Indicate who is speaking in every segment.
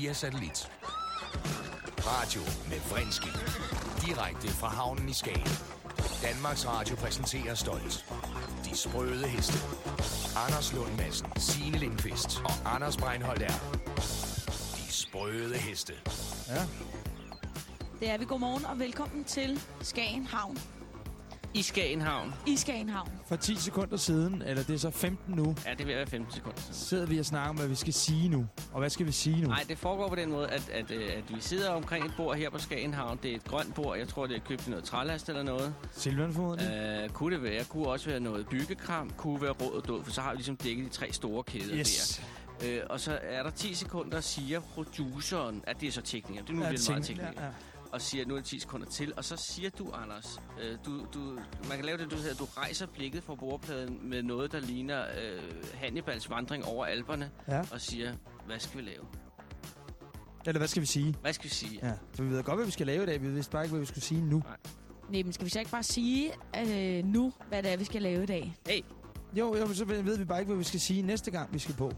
Speaker 1: via satellit. Radio med Vrindski. Direkte fra havnen i Skagen. Danmarks Radio præsenterer stolt. De sprøde heste. Anders Lund Madsen, Signe Lindqvist og Anders Breinholt er. De sprøde heste.
Speaker 2: Ja.
Speaker 3: Det er vi. Godmorgen og velkommen til Skagen Havn.
Speaker 4: I Skagenhavn.
Speaker 3: I Skagen Havn.
Speaker 2: For 10 sekunder siden, eller det er så 15 nu,
Speaker 4: Ja, det vil være 15 sekunder.
Speaker 2: sidder vi og snakker om, hvad vi skal sige nu. Og hvad skal vi sige nu?
Speaker 4: Nej, det foregår på den måde, at, at, øh, at vi sidder omkring et bord her på Skagenhavn. Det er et grønt bord. Jeg tror, det er købt noget trælast eller noget.
Speaker 2: Silvan formodentlig?
Speaker 4: Uh, kunne det være? Kunne også være noget byggekram. Kunne være råd og død, for så har vi ligesom dækket de tre store kæder
Speaker 2: yes.
Speaker 4: der. Uh, og så er der 10 sekunder, siger produceren, at det er så tekniker. Det er nu
Speaker 2: Ja,
Speaker 4: ja, meget
Speaker 2: ting-
Speaker 4: tekniker.
Speaker 2: ja, ja.
Speaker 4: og siger, at nu er det 10 sekunder til. Og så siger du, Anders, øh, du, du, man kan lave det, du hedder, du rejser blikket fra bordpladen med noget, der ligner øh, Hannibals vandring over alberne,
Speaker 2: Ja.
Speaker 4: og siger, hvad skal vi lave?
Speaker 2: Eller hvad skal vi sige?
Speaker 4: Hvad skal vi sige?
Speaker 2: Ja, for vi ved godt, hvad vi skal lave i dag. Vi vidste bare ikke, hvad vi skulle sige nu.
Speaker 3: Nej, men skal vi så ikke bare sige øh, nu, hvad det er, vi skal lave i dag?
Speaker 4: Hey,
Speaker 2: Jo, jo, men så ved vi bare ikke, hvad vi skal sige næste gang, vi skal på.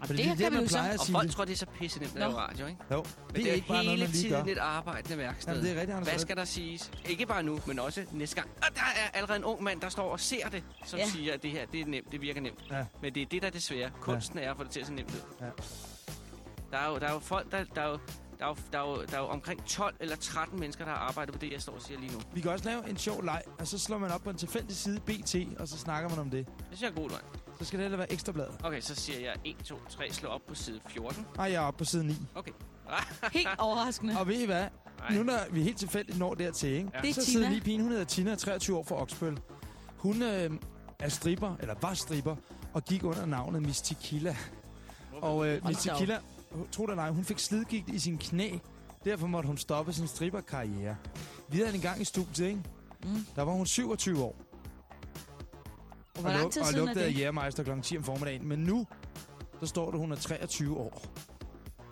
Speaker 3: Og
Speaker 2: Fordi
Speaker 3: det,
Speaker 2: det er
Speaker 3: kan
Speaker 2: det,
Speaker 3: vi jo så.
Speaker 4: og folk
Speaker 2: det.
Speaker 4: tror, det er så pisse nemt at lave radio, ikke?
Speaker 2: Jo,
Speaker 4: Men
Speaker 2: det er ikke bare noget,
Speaker 4: hele
Speaker 2: lige
Speaker 4: tiden
Speaker 2: gør.
Speaker 4: et arbejdende værksted.
Speaker 2: Jamen, det er rigtigt, Anders.
Speaker 4: Hvad skal der siges? Ikke bare nu, men også næste gang. Og der er allerede en ung mand, der står og ser det, som
Speaker 3: Ja.
Speaker 4: ja. siger, at det her det er nemt, det virker nemt.
Speaker 2: Ja.
Speaker 4: Men det er det, der er det svære. Kunsten er at få det til at se nemt ud.
Speaker 2: Ja.
Speaker 4: Der, er jo, der er jo folk, der, der, er jo, der, er jo, der, er jo, der er jo omkring 12 eller 13 mennesker, der har arbejdet på det, jeg står og siger lige nu.
Speaker 2: Vi kan også lave en sjov leg, og så slår man op på en tilfældig side BT, og så snakker man om det.
Speaker 4: Det synes jeg er god løgn.
Speaker 2: Så skal det heller være ekstrabladet.
Speaker 4: Okay, så siger jeg 1, 2, 3, slå op på side 14.
Speaker 2: Nej, jeg er oppe på side 9.
Speaker 4: Okay.
Speaker 3: Helt overraskende.
Speaker 2: Og ved I hvad?
Speaker 4: Nej.
Speaker 2: Nu når vi helt tilfældigt når dertil, ikke?
Speaker 4: Ja.
Speaker 3: Det er
Speaker 2: så
Speaker 3: Tina.
Speaker 2: sidder lige pigen, hun hedder Tina, er 23 år fra Oksbøl. Hun øh, er stripper, eller var stripper, og gik under navnet Miss Tequila. Og øh, Miss
Speaker 3: da op.
Speaker 2: Tequila, tro det eller ej, hun fik slidgigt i sin knæ. Derfor måtte hun stoppe sin stripperkarriere. Vi havde en gang i studiet, ikke?
Speaker 3: Mm.
Speaker 2: Der var hun 27 år.
Speaker 3: Og hvor lang tid
Speaker 2: og
Speaker 3: siden er
Speaker 2: lugtede af jægermeister kl. 10 om formiddagen. Men nu, så står det, hun er 23 år.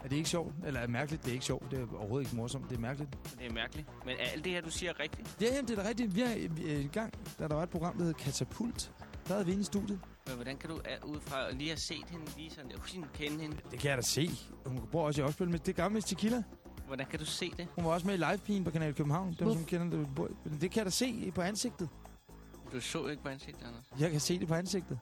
Speaker 2: Er det ikke sjovt? Eller er det mærkeligt? Det er ikke sjovt. Det er overhovedet ikke morsomt. Det er mærkeligt.
Speaker 4: Det er mærkeligt. Men er alt det her, du siger, rigtigt?
Speaker 2: Ja, jamen, det er da rigtigt. Vi er i gang, da der var et program, der hed Katapult. Der havde vi inde i studiet.
Speaker 4: Men hvordan kan du ud fra lige have set hende lige sådan, uh, kende hende?
Speaker 2: Det kan jeg da se. Hun bor også i Oksbøl, men det er gamle Miss Tequila.
Speaker 4: Hvordan kan du se det?
Speaker 2: Hun var også med i Livepigen på Kanal København. Dem, som kender det, det kan jeg da se på ansigtet.
Speaker 4: Du så ikke på ansigtet, Anders.
Speaker 2: Jeg kan se det på ansigtet.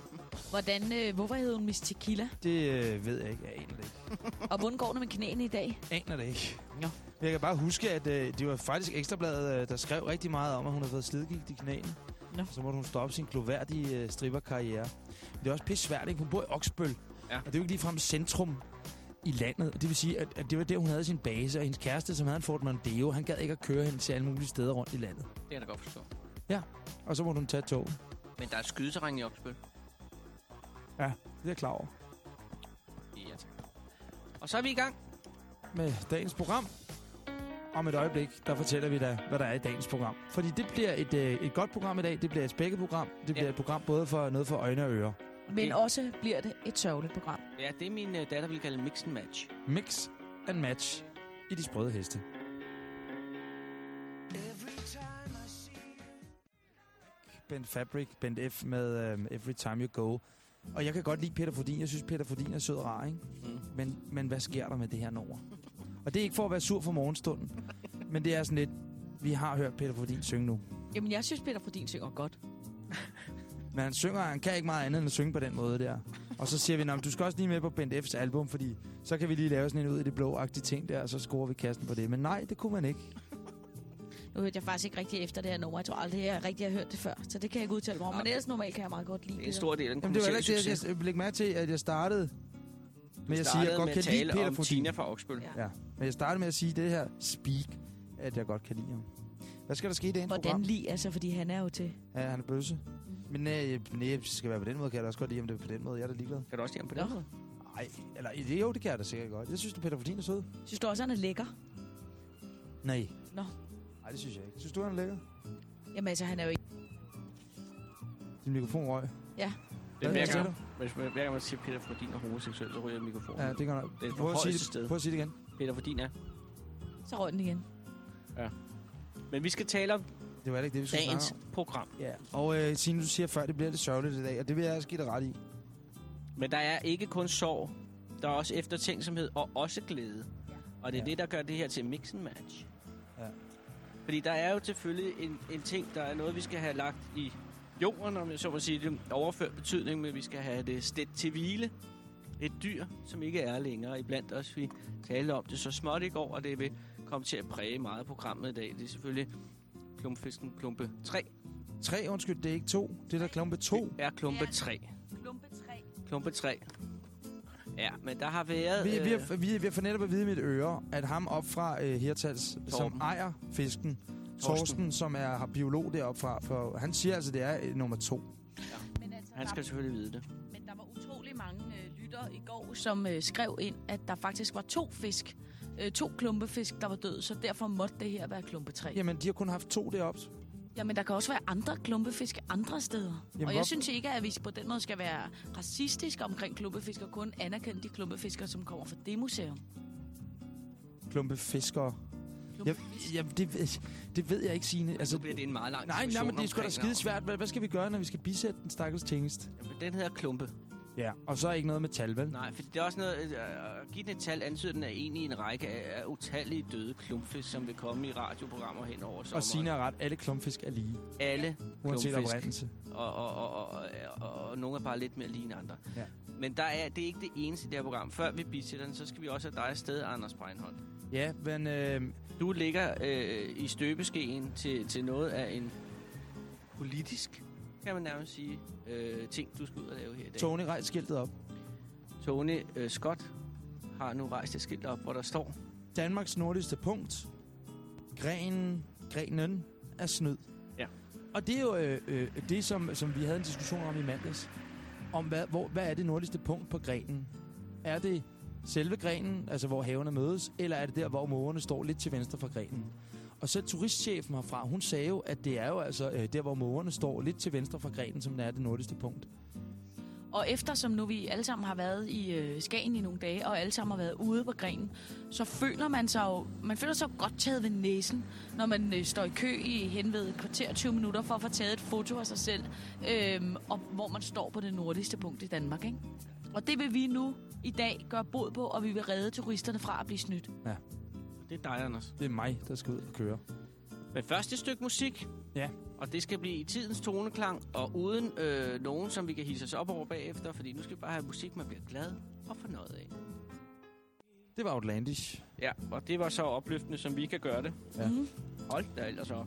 Speaker 3: Hvordan, øh, hvorfor hed hun Miss Tequila?
Speaker 2: Det øh, ved jeg ikke. Jeg aner det ikke.
Speaker 3: Og hvordan går det med knæene i dag?
Speaker 2: Aner det ikke.
Speaker 3: Nå.
Speaker 2: Jeg kan bare huske, at øh, det var faktisk Ekstrabladet, øh, der skrev rigtig meget om, at hun havde fået slidgigt i knæene.
Speaker 3: Nå.
Speaker 2: Så måtte hun stoppe sin gloværdige øh, stripperkarriere. Men det er også pisse svært, ikke? Hun bor i Oksbøl.
Speaker 4: Ja.
Speaker 2: Og det er jo ikke ligefrem centrum i landet. Det vil sige, at, at det var der, hun havde sin base. Og hendes kæreste, som havde en Ford Mondeo, han gad ikke at køre hende til alle mulige steder rundt i landet.
Speaker 4: Det kan jeg da godt forstå.
Speaker 2: Og så måtte hun tage tog.
Speaker 4: Men der er skydeterræn i Oksbøl.
Speaker 2: Det er jeg klar over.
Speaker 4: Ja, tak. Og så er vi i gang.
Speaker 2: Med dagens program. Om et øjeblik, der fortæller vi dig, hvad der er i dagens program. Fordi det bliver et, øh, et godt program i dag. Det bliver et spækket program. Det bliver
Speaker 4: Ja.
Speaker 2: et program både for noget for øjne og ører.
Speaker 3: Men også bliver det et sørgeligt program.
Speaker 4: Ja, det er min uh, datter vil kalde mix and match.
Speaker 2: Mix and match i de sprøde heste. Bent Fabric, Bent F med um, Every Time You Go. Og jeg kan godt lide Peter Fordin. Jeg synes, Peter Fordin er sød og rar, ikke?
Speaker 4: Mm.
Speaker 2: Men, men hvad sker der med det her nummer? Og det er ikke for at være sur for morgenstunden. Men det er sådan lidt, vi har hørt Peter Fordin synge nu.
Speaker 3: Jamen, jeg synes, Peter Fordin synger godt.
Speaker 2: Men han synger, han kan ikke meget andet end at synge på den måde der. Og så siger vi, "Nå, men du skal også lige med på Bent F's album, fordi så kan vi lige lave sådan en ud i det blå-agtige ting der, og så scorer vi kassen på det. Men nej, det kunne man ikke.
Speaker 3: Nu hørte jeg faktisk ikke rigtig efter det her nummer. Jeg tror aldrig, jeg rigtig har hørt det før. Så det kan jeg ikke udtale mig om. Men ellers normalt kan jeg meget godt lide
Speaker 4: Det er
Speaker 3: det.
Speaker 4: en stor del af den
Speaker 2: Jamen, det var heller ikke det, jeg, jeg lægge mærke til, at jeg startede med at sige, at
Speaker 4: Startede
Speaker 2: jeg godt kan
Speaker 4: at
Speaker 2: lide Peter
Speaker 4: om
Speaker 2: Fordin.
Speaker 4: Tina fra Oksbøl.
Speaker 3: Ja.
Speaker 2: Ja, men jeg startede med at sige det her speak, at jeg godt kan lide ham. Hvad skal der ske i dagens
Speaker 3: Hvordan
Speaker 2: program?
Speaker 3: lige, altså, fordi han er jo til...
Speaker 2: Ja, han er bøsse. Men nej, nej, det skal være på den måde, kan jeg da også godt lide, om det er på den måde. Jeg er da ligeglad.
Speaker 4: Kan du også lide ham på den
Speaker 3: Nå.
Speaker 4: måde?
Speaker 2: Nej, eller det, jo, det kan jeg da sikkert godt. Jeg synes, at Peter Fordin er sød.
Speaker 3: Synes du også, han er lækker?
Speaker 2: Nej.
Speaker 3: Nå.
Speaker 2: Nej, det synes jeg ikke. Synes du, han er lækker?
Speaker 3: Jamen altså, han er jo ikke...
Speaker 2: Din mikrofon røg.
Speaker 4: Det er
Speaker 2: Hvad
Speaker 4: hver gang, hvis, hver gang man siger Peter Fordin er homoseksuel, så ryger mikrofonen.
Speaker 2: Ja, det kan nok.
Speaker 4: Det er
Speaker 2: Prøv at, sige
Speaker 4: højeste
Speaker 2: det,
Speaker 4: sted.
Speaker 2: prøv at sige det igen.
Speaker 4: Peter Fordin er.
Speaker 3: Så røg den igen.
Speaker 4: Men vi skal tale om
Speaker 2: Det var heller ikke det, vi skulle
Speaker 4: dagens
Speaker 2: snakke
Speaker 4: program.
Speaker 2: om. Ja. Og øh, Signe, du siger før, det bliver lidt sørgeligt i dag, og det vil jeg også give dig ret i.
Speaker 4: Men der er ikke kun sorg Der er også eftertænksomhed og også glæde. Og det er
Speaker 2: Ja.
Speaker 4: ja. det, der gør det her til mix and match. Fordi der er jo selvfølgelig en, en ting, der er noget, vi skal have lagt i jorden, om jeg så må sige det, overført betydning, men vi skal have det stedt til hvile. Et dyr, som ikke er længere iblandt os. Vi talte om det så småt i går, og det vil komme til at præge meget programmet i dag. Det er selvfølgelig klumpfisken klumpe 3.
Speaker 2: Tre, undskyld, det er ikke to. Det er der klumpe to.
Speaker 4: Det er klumpe
Speaker 3: Ja.
Speaker 4: 3.
Speaker 3: Klumpe 3.
Speaker 4: Klumpe 3. Ja, men der har været...
Speaker 2: Vi, vi,
Speaker 4: øh,
Speaker 2: har, vi, vi har for netop at vide i mit øre, at ham op fra øh, Hirtals, som
Speaker 4: Torben.
Speaker 2: ejer fisken,
Speaker 4: Torsten.
Speaker 2: Torsten, som er har biolog deroppe fra, for han siger altså, det er øh, nummer to.
Speaker 3: Men, altså,
Speaker 4: han
Speaker 3: der,
Speaker 4: skal selvfølgelig vide det.
Speaker 3: men der var utrolig mange øh, lytter i går, som øh, skrev ind, at der faktisk var to fisk. Øh, to klumpefisk, der var døde, så derfor måtte det her være klumpe 3.
Speaker 2: Jamen, de har kun haft to deroppe.
Speaker 3: Jamen, der kan også være andre klumpefisk andre steder.
Speaker 2: Jamen,
Speaker 3: og
Speaker 2: hvor-
Speaker 3: jeg synes ikke, at vi på den måde skal være racistiske omkring klumpefisk, og kun anerkende de klumpefiskere, som kommer fra det museum.
Speaker 2: Klumpe fiskere. Jeg, jeg, det, ved- det ved jeg ikke, Signe.
Speaker 4: Altså, nu bliver det en meget lang
Speaker 2: nej, nej, men det er sgu da skide svært. Hvad, hvad skal vi gøre, når vi skal bisætte den stakkels tingest?
Speaker 4: Jamen, den hedder klumpe.
Speaker 2: Ja, og så er ikke noget med tal, vel?
Speaker 4: Nej, for det er også noget... Øh, at give den et tal antyder, den er en i en række af, af utallige døde klumpfisk, som vil komme i radioprogrammer hen over sommeren.
Speaker 2: Og Signe har ret. Alle klumpfisk er lige,
Speaker 4: Alle
Speaker 2: uanset
Speaker 4: klumpfisk.
Speaker 2: oprindelse.
Speaker 4: Og, og, og, og, og, og, og nogle er bare lidt mere lige end andre.
Speaker 2: Ja.
Speaker 4: Men der er, det er ikke det eneste i det her program. Før vi bisætter den, så skal vi også have dig afsted, Anders Breinholt.
Speaker 2: Ja, men øh,
Speaker 4: Du ligger øh, i støbeskeen til, til noget af en politisk, kan man nærmest sige, øh, ting, du skal ud og lave her i dag.
Speaker 2: Tony rejs skiltet op.
Speaker 4: Tony øh, Scott har nu rejst et skilt op, hvor der står,
Speaker 2: Danmarks nordligste punkt. Grenen, grenen er snyd.
Speaker 4: Ja.
Speaker 2: Og det er jo øh, øh, det, som, som vi havde en diskussion om i mandags. Om hvad, hvor, hvad er det nordligste punkt på grenen? Er det selve grenen, altså hvor havene mødes, eller er det der, hvor mågerne står lidt til venstre for grenen? Og så turistchefen herfra, hun sagde jo, at det er jo altså øh, der, hvor mågerne står lidt til venstre for grenen, som er det nordligste punkt.
Speaker 3: Og eftersom nu vi alle sammen har været i øh, Skagen i nogle dage, og alle sammen har været ude på grenen, så føler man sig jo man føler sig godt taget ved næsen, når man øh, står i kø i henved et kvarter 20 minutter for at få taget et foto af sig selv, øh, og hvor man står på det nordligste punkt i Danmark. Ikke? Og det vil vi nu i dag gøre bod på, og vi vil redde turisterne fra at blive snydt.
Speaker 4: Det er dig, Anders.
Speaker 2: Det er mig, der skal ud og køre.
Speaker 4: Men først et stykke musik.
Speaker 2: Ja.
Speaker 4: Og det skal blive i tidens toneklang, og uden øh, nogen, som vi kan hisse os op over bagefter, fordi nu skal vi bare have musik, man bliver glad og fornøjet af.
Speaker 2: Det var Outlandish.
Speaker 4: Ja, og det var så opløftende, som vi kan gøre det.
Speaker 2: Ja.
Speaker 3: Mm.
Speaker 4: Hold da ellers op.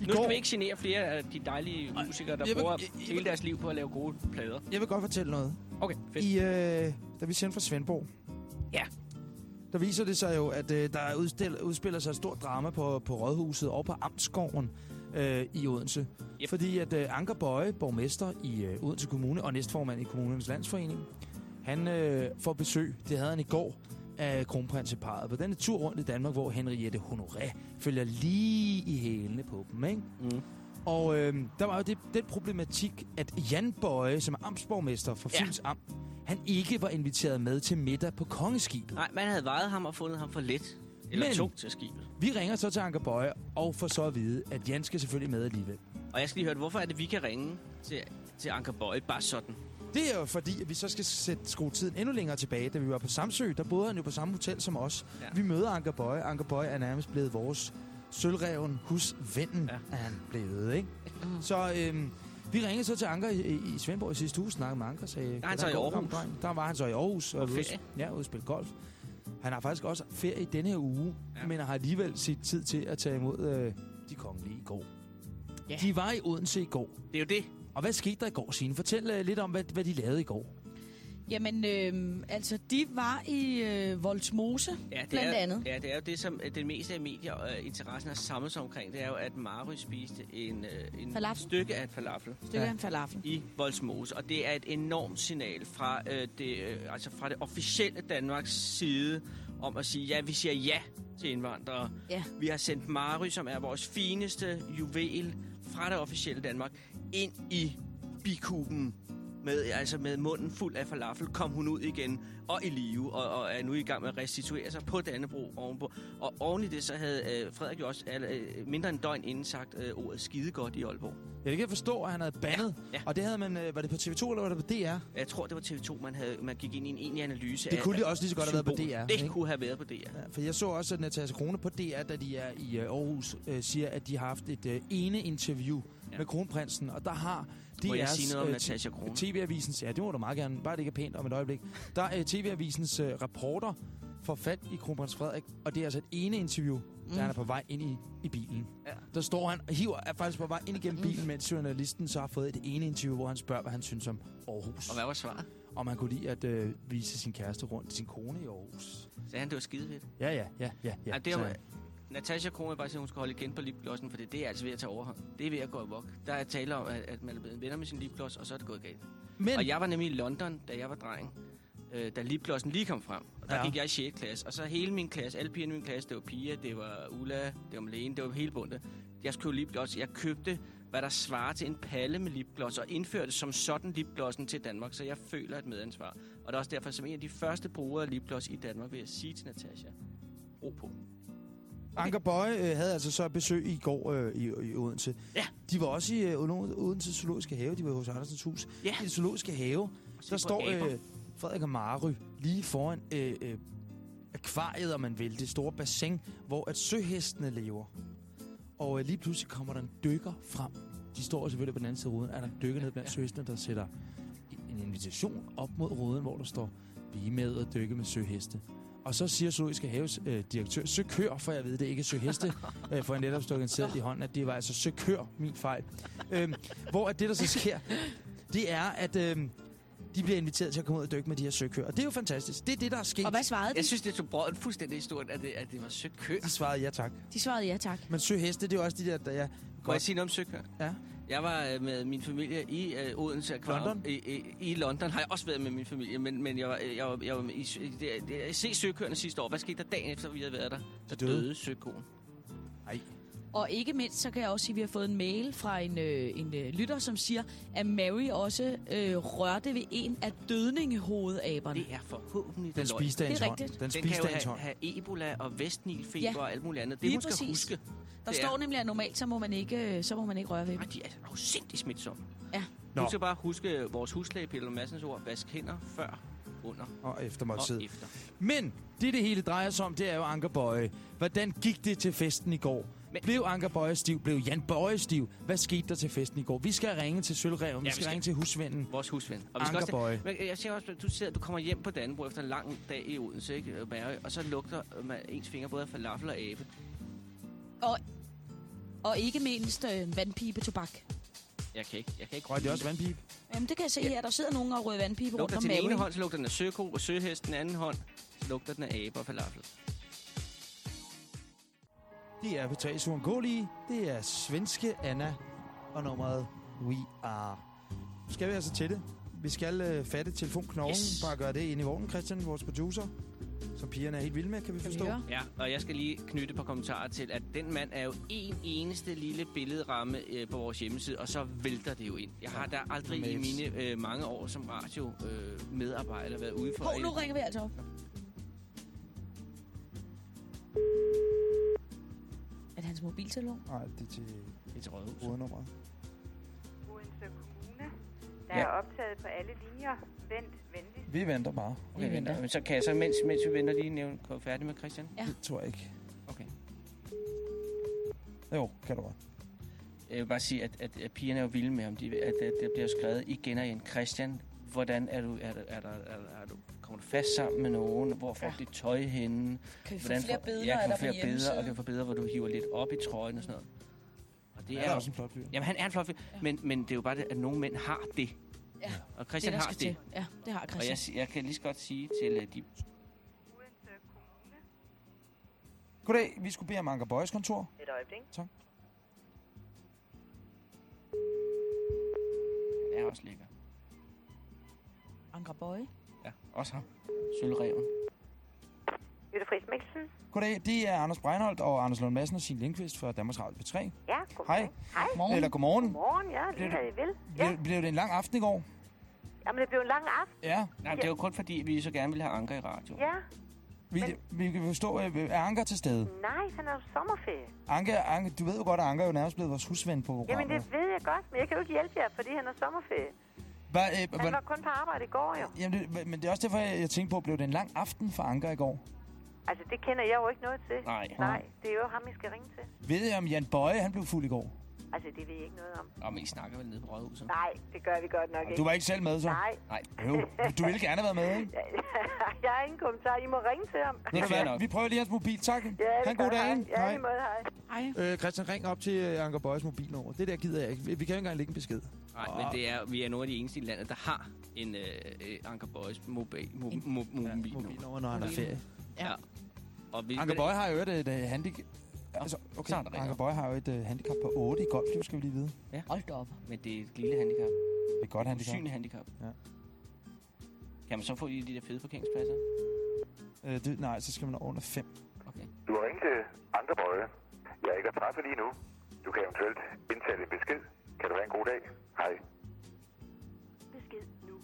Speaker 2: I
Speaker 4: Nu skal vi ikke genere flere af de dejlige musikere, der
Speaker 2: jeg vil-
Speaker 4: bruger
Speaker 2: jeg- jeg
Speaker 4: hele
Speaker 2: vil-
Speaker 4: deres liv på at lave gode plader.
Speaker 2: Jeg vil godt fortælle noget.
Speaker 4: Okay, fedt.
Speaker 2: I, øh, da vi sendte fra Svendborg,
Speaker 4: Ja.
Speaker 2: Der viser det sig jo, at øh, der udstil, udspiller sig et stort drama på, på Rådhuset og på Amtsgården øh, i Odense.
Speaker 4: Yep.
Speaker 2: Fordi at øh, Anker Bøje, borgmester i øh, Odense Kommune og næstformand i Kommunernes Landsforening, han øh, får besøg, det havde han i går, af kronprinseparet på denne tur rundt i Danmark, hvor Henriette Honoré følger lige i hælene på dem, ikke?
Speaker 4: Mm.
Speaker 2: Og øh, der var jo det, den problematik, at Jan Bøje, som er amtsborgmester for
Speaker 4: Ja.
Speaker 2: Fyns Amt, han ikke var inviteret med til middag på kongeskibet.
Speaker 4: Nej, man havde vejet ham og fundet ham for let. Eller
Speaker 2: Men-
Speaker 4: tungt til skibet.
Speaker 2: Vi ringer så til Anker Bøje og får så at vide, at Jan skal selvfølgelig med alligevel.
Speaker 4: Og jeg skal lige høre, hvorfor er det, vi kan ringe til, til Anker Bøje bare sådan?
Speaker 2: Det er jo fordi, at vi så skal sætte skruetiden endnu længere tilbage. Da vi var på Samsø, der boede han jo på samme hotel som os.
Speaker 4: Ja.
Speaker 2: Vi møder Anker Bøje. Anker Bøje er nærmest blevet vores sølvreven husvennen,
Speaker 4: Ja.
Speaker 2: er han blevet, ikke? Så øhm, vi ringede så til Anker i, i, Svendborg i sidste uge, snakkede med Anker og sagde...
Speaker 4: er han
Speaker 2: "Hvordan
Speaker 4: så i Aarhus?"
Speaker 2: dreng?" Der var han så i Aarhus. Og ude-
Speaker 4: ferie?
Speaker 2: Ja, ude at spille golf. Han har faktisk også ferie i denne her uge,
Speaker 4: Ja.
Speaker 2: men har alligevel sit tid til at tage imod øh, de kongelige i går.
Speaker 3: Ja.
Speaker 2: De var i Odense i går.
Speaker 4: Det er jo det.
Speaker 2: Og hvad skete der i går, Signe? Fortæl øh, lidt om, hvad, hvad de lavede i går.
Speaker 3: Jamen, øh, altså, de var i øh, Voldsmose,
Speaker 4: Ja, det
Speaker 3: blandt
Speaker 4: er,
Speaker 3: andet.
Speaker 4: Ja, det er jo det, som øh, det meste af medier og øh, interessen har samlet sig omkring. Det er jo, at Mary spiste en, øh, en
Speaker 3: Falafel.
Speaker 4: stykke af et falafel
Speaker 3: Stykker
Speaker 2: Ja.
Speaker 3: af en falafel.
Speaker 4: i Voldsmose. Og det er et enormt signal fra, øh, det, øh, altså fra det officielle Danmarks side om at sige, ja, vi siger ja til indvandrere.
Speaker 3: Ja.
Speaker 4: Vi har sendt Mary, som er vores fineste juvel fra det officielle Danmark, ind i bikuben. Med, altså med munden fuld af falafel, kom hun ud igen og i live, og, og er nu i gang med at restituere sig på Dannebro ovenpå. Og oven i det, så havde øh, Frederik jo også øh, mindre end døgn inden sagt øh, ordet skidegodt i Aalborg.
Speaker 2: Ja, det kan jeg forstå, at han havde bandet.
Speaker 4: Ja, ja.
Speaker 2: Og det havde man, øh, var det på TV2 eller var det på DR?
Speaker 4: Jeg tror, det var TV2, man, havde, man gik ind i en egentlig analyse
Speaker 2: Det
Speaker 4: af-
Speaker 2: kunne de også lige så godt have været på
Speaker 4: symbol.
Speaker 2: DR,
Speaker 4: Det
Speaker 2: ikke?
Speaker 4: kunne have været på DR.
Speaker 2: Ja, for jeg så også, at Natasha Krone på DR, da de er i øh, Aarhus, øh, siger, at de har haft et øh, ene interview. Ja. med kronprinsen, og der har
Speaker 4: Må jeg
Speaker 2: DR's,
Speaker 4: sige noget om
Speaker 2: øh,
Speaker 4: Natasha Krone?
Speaker 2: TV-avisens, ja, det må du meget gerne, bare det ikke er pænt om et øjeblik. Der er øh, TV-avisens øh, reporter får fat i kronprins Frederik, og det er altså et ene interview, mm. der han er på vej ind i, i bilen.
Speaker 4: Ja.
Speaker 2: Der står han, hiver, er faktisk på vej ind igennem bilen, mens journalisten så har fået et ene interview, hvor han spørger, hvad han synes om Aarhus.
Speaker 4: Og hvad var svaret?
Speaker 2: Om han kunne lide at øh, vise sin kæreste rundt, sin kone i Aarhus.
Speaker 4: Sagde han, det var skide fedt?
Speaker 2: Ja, ja, ja, ja. ja
Speaker 4: Ej, det
Speaker 2: han.
Speaker 4: Natasha Krone bare sige, at hun skal holde igen på lipglossen, for det er altså ved at tage overhånd. Det er ved at gå amok. Der er tale om, at, at man er blevet venner med sin lipgloss, og så er det gået galt.
Speaker 2: Men,
Speaker 4: Og jeg var nemlig i London, da jeg var dreng, øh, da lipglossen lige kom frem. Og der
Speaker 2: Ja.
Speaker 4: gik jeg i 6. klasse, og så hele min klasse, alle pigerne i min klasse, det var Pia, det var Ulla, det var Malene, det var hele bundet. Jeg skulle lipgloss. Jeg købte, hvad der svarer til en palle med lipgloss, og indførte som sådan lipglossen til Danmark, så jeg føler et medansvar. Og det er også derfor, som en af de første brugere af lipgloss i Danmark, vil jeg sige til Natasha, ro på.
Speaker 2: Anker Bøje øh, havde altså så besøg i går øh, i, i Odense.
Speaker 4: Ja.
Speaker 2: De var også i øh, Odense Zoologiske Have. De var hos Andersens Hus.
Speaker 4: Ja.
Speaker 2: I det zoologiske have, der står øh, Frederik og Mary lige foran øh, øh, akvariet, om man vil. Det store bassin, hvor at søhestene lever. Og øh, lige pludselig kommer der en dykker frem. De står selvfølgelig på den anden side af ruden. Er der en dykker ned blandt
Speaker 4: Ja.
Speaker 2: søhestene, der sætter en invitation op mod ruden, hvor der står, vi er med at dykke med søheste. Og så siger Zoologiske Haves øh, direktør, søkør, for jeg ved det ikke søheste, øh, for jeg netop stukket en i hånden, at det var altså søkør, min fejl. Øhm, hvor at det, der så sker, det er, at øhm, de bliver inviteret til at komme ud og dykke med de her søkøer. Og det er jo fantastisk. Det er det, der er sket.
Speaker 3: Og hvad svarede de?
Speaker 4: Jeg synes, det tog brødet fuldstændig historien, at det, at det var søkør.
Speaker 2: De svarede ja tak.
Speaker 3: De svarede ja tak.
Speaker 2: Men søheste, det er jo også de der, der ja,
Speaker 4: Må jeg
Speaker 2: godt.
Speaker 4: sige noget om søkør?
Speaker 2: Ja.
Speaker 4: Jeg var øh, med min familie i øh, Odense Akvarium.
Speaker 2: London?
Speaker 4: I, i, I London har jeg også været med min familie, men, men jeg var, jeg var, jeg var i, i, det, det, jeg se søkøerne sidste år. Hvad skete der dagen efter, vi havde været der? Så
Speaker 2: døde.
Speaker 4: døde søkoen.
Speaker 2: Ej.
Speaker 3: Og ikke mindst, så kan jeg også sige, at vi har fået en mail fra en, øh, en øh, lytter, som siger, at Mary også øh, rørte ved en af dødningehovedaberne.
Speaker 4: Det er forhåbentlig
Speaker 2: Den spiste
Speaker 3: Det er
Speaker 2: ens hånd. Den
Speaker 4: Den kan jo have, have Ebola og Vestnilfeber
Speaker 3: Ja.
Speaker 4: og alt muligt andet. Det
Speaker 3: Lige
Speaker 4: hun skal
Speaker 3: præcis.
Speaker 4: huske,
Speaker 3: Der
Speaker 4: det
Speaker 3: står
Speaker 4: er,
Speaker 3: nemlig, at normalt så må man ikke, øh, så må man ikke røre ved dem.
Speaker 4: at de er afsindig smitsomme.
Speaker 3: Ja.
Speaker 2: Nå.
Speaker 4: Du skal bare huske vores huslæge, Peter Madsens ord, vask hænder før, under
Speaker 2: Og efter
Speaker 4: og
Speaker 2: måltid.
Speaker 4: efter.
Speaker 2: Men det, det hele drejer sig om, det er jo Anker Bøje. Hvordan gik det til festen i går?
Speaker 4: Men-
Speaker 2: Blev Anker Bøje stiv? Blev Jan Bøje stiv? Hvad skete der til festen i går? Vi skal ringe til Sølvreven. vi
Speaker 4: vi
Speaker 2: skal,
Speaker 4: skal.
Speaker 2: ringe til husvennen.
Speaker 4: Vores husven. Og vi skal
Speaker 2: Anker
Speaker 4: også,
Speaker 2: Bøje.
Speaker 4: Men jeg siger også, at du, sidder, du kommer hjem på Dannebrog efter en lang dag i Odense, ikke? Øh, og så lugter øh, man ens fingre både af falafel og abe.
Speaker 3: Og ikke mindst øh, vandpibe tobak.
Speaker 4: Jeg kan ikke, jeg kan ikke
Speaker 2: Røg det også vandpipe?
Speaker 3: Jamen, det kan jeg se her. Der sidder nogen og rører vandpibe rundt
Speaker 4: Lugter
Speaker 3: om
Speaker 4: til den ene hånd, så lugter den af søko og søhest. Den anden hånd, så lugter den af abe og falafel.
Speaker 2: Det er på Tages uundgåelige. Det er svenske Anna og nummeret We Are. Nu skal vi altså til det. Vi skal øh, fatte telefonknoglen.
Speaker 3: Yes.
Speaker 2: Bare gøre det ind i vognen, Christian, vores producer. Som pigerne er helt vilde med, kan vi
Speaker 3: Kan vi
Speaker 2: forstå.
Speaker 3: høre?
Speaker 4: Ja, og jeg skal lige knytte et par kommentarer til, at den mand er jo en eneste lille billedramme øh, på vores hjemmeside, og så vælter det jo ind. Jeg har da aldrig i
Speaker 2: Mails.
Speaker 4: mine øh, mange år som radio øh, medarbejder været ude for...
Speaker 3: Hov, nu ringer vi altså op. Er det hans mobiltelefon?
Speaker 2: Nej, det er til
Speaker 4: et rådhus.
Speaker 2: hovednummeret.
Speaker 5: Odense Kommune. Der
Speaker 4: Ja.
Speaker 5: er optaget på alle linjer. Vent venligst.
Speaker 2: Vi venter bare.
Speaker 4: Okay,
Speaker 3: Vi venter.
Speaker 4: venter. Men så kan jeg så, mens, mens vi venter lige nævne, gå færdig med Christian.
Speaker 3: Ja.
Speaker 2: Det tror jeg ikke.
Speaker 4: Okay.
Speaker 2: Jo, kan du godt.
Speaker 4: Jeg vil bare sige, at, at, at pigerne er jo vilde med ham. De, at, at det bliver skrevet igen og igen. Christian, hvordan er du, er, der- er, er, der- er du, kommer du fast sammen med nogen? Hvor får du
Speaker 3: Ja.
Speaker 4: dit tøj henne?
Speaker 3: Kan vi få
Speaker 4: Hvordan
Speaker 3: flere
Speaker 4: får-
Speaker 3: billeder
Speaker 4: ja, kan få flere billeder, og kan få billeder, hvor du hiver lidt op i trøjen og sådan noget. Og det
Speaker 2: Det
Speaker 4: er,
Speaker 2: er
Speaker 4: jo-
Speaker 2: også en flot fyr.
Speaker 4: Jamen, han er en flot fyr,
Speaker 3: Ja.
Speaker 4: men, men det er jo bare det, at nogle mænd har det.
Speaker 3: Ja,
Speaker 4: Og
Speaker 3: det
Speaker 4: Christian
Speaker 3: der
Speaker 4: har det.
Speaker 3: til. Ja, det har
Speaker 4: Og
Speaker 3: Christian.
Speaker 4: jeg, si- jeg kan lige så godt sige til uh, de...
Speaker 2: Goddag, vi skulle bede om Anker Bøjes kontor.
Speaker 5: Et øjeblik.
Speaker 4: Han er også lækker.
Speaker 3: Bøje.
Speaker 4: Ja, også ham. Sølvreven.
Speaker 5: Jytte Friis Mikkelsen.
Speaker 2: Goddag, det er Anders Breinholt og Anders Lund Madsen og Signe Lindqvist fra Danmarks Radio P3.
Speaker 5: Ja, godmorgen.
Speaker 2: Hej.
Speaker 5: Hej.
Speaker 3: Morgen.
Speaker 2: Eller godmorgen.
Speaker 5: Godmorgen, ja, det er
Speaker 2: det-
Speaker 5: I vil. Ja,
Speaker 2: Blev, blev det en lang aften i går?
Speaker 5: jamen det blev en lang aften.
Speaker 2: Ja.
Speaker 4: Nej, det er jo kun fordi, vi så gerne vil have Anker i radio.
Speaker 5: Ja,
Speaker 2: Vi, vi kan forstå, at er Anker til stede?
Speaker 5: Nej, han er jo sommerferie.
Speaker 2: Anker, Anker, du ved jo godt, at Anker er jo nærmest blevet vores husven på
Speaker 5: Jamen,
Speaker 2: programmet.
Speaker 5: det ved jeg godt, men jeg kan jo ikke hjælpe jer, fordi han er sommerferie.
Speaker 2: Hva, øh,
Speaker 5: Han
Speaker 2: hva,
Speaker 5: var kun på arbejde i går, jo.
Speaker 2: jamen, det, men det er også derfor, jeg, jeg tænkte på, blev det en lang aften for Anker i går?
Speaker 5: Altså, det kender jeg jo ikke noget til.
Speaker 4: Nej.
Speaker 5: Nej, det er jo ham, I skal ringe til.
Speaker 2: Ved jeg, om Jan Bøje, han blev fuld i går?
Speaker 5: Altså, det ved jeg ikke noget om.
Speaker 4: Nå, men I snakker vel nede på Rådhuset?
Speaker 5: Nej, det gør vi godt nok ikke.
Speaker 2: Du var ikke selv med, så?
Speaker 5: Nej,
Speaker 4: Nej.
Speaker 2: Jo, du ville gerne have været med, ikke?
Speaker 5: jeg har ingen kommentar. I må ringe til ham.
Speaker 2: Ved du
Speaker 4: fair nok.
Speaker 2: Vi prøver lige hans mobil, tak.
Speaker 5: Ja,
Speaker 2: ha' en god dag,
Speaker 5: hej. Ja, i måde, hej.
Speaker 3: Hej.
Speaker 2: Øh, Christian, ring op til øh, Anker Bøjes mobilnummer. Det der gider jeg ikke. Vi vi kan jo ikke engang lægge en besked.
Speaker 4: Nej, men det er, vi er nogle af de eneste i landet, der har en øh, øh, Anker Boys mobil, mo, mo, mo,
Speaker 2: Ja,
Speaker 4: mobil.
Speaker 2: mobilnummer, når han er
Speaker 3: Mobil.
Speaker 2: ferie.
Speaker 3: Ja.
Speaker 4: Og vi,
Speaker 2: Anker Bøje har jo et, et, et handicap... Altså, okay,
Speaker 4: så er der.
Speaker 2: Anker Bøje har jo et uh, handicap på 8 i golf, skal vi lige vide.
Speaker 3: Hold da op.
Speaker 4: Men det er et lille handicap.
Speaker 2: Det er et godt handicap.
Speaker 4: Usynligt handicap.
Speaker 2: Ja.
Speaker 4: Kan man så få de de der fede parkeringspladser?
Speaker 2: Øh, det, nej, så skal man over under 5.
Speaker 4: Okay.
Speaker 6: Du har ringet til Anker Bøje. Jeg er ikke at træffe lige nu. Du kan eventuelt indtale en besked. Kan du have en god dag? Hej.
Speaker 5: Besked nu.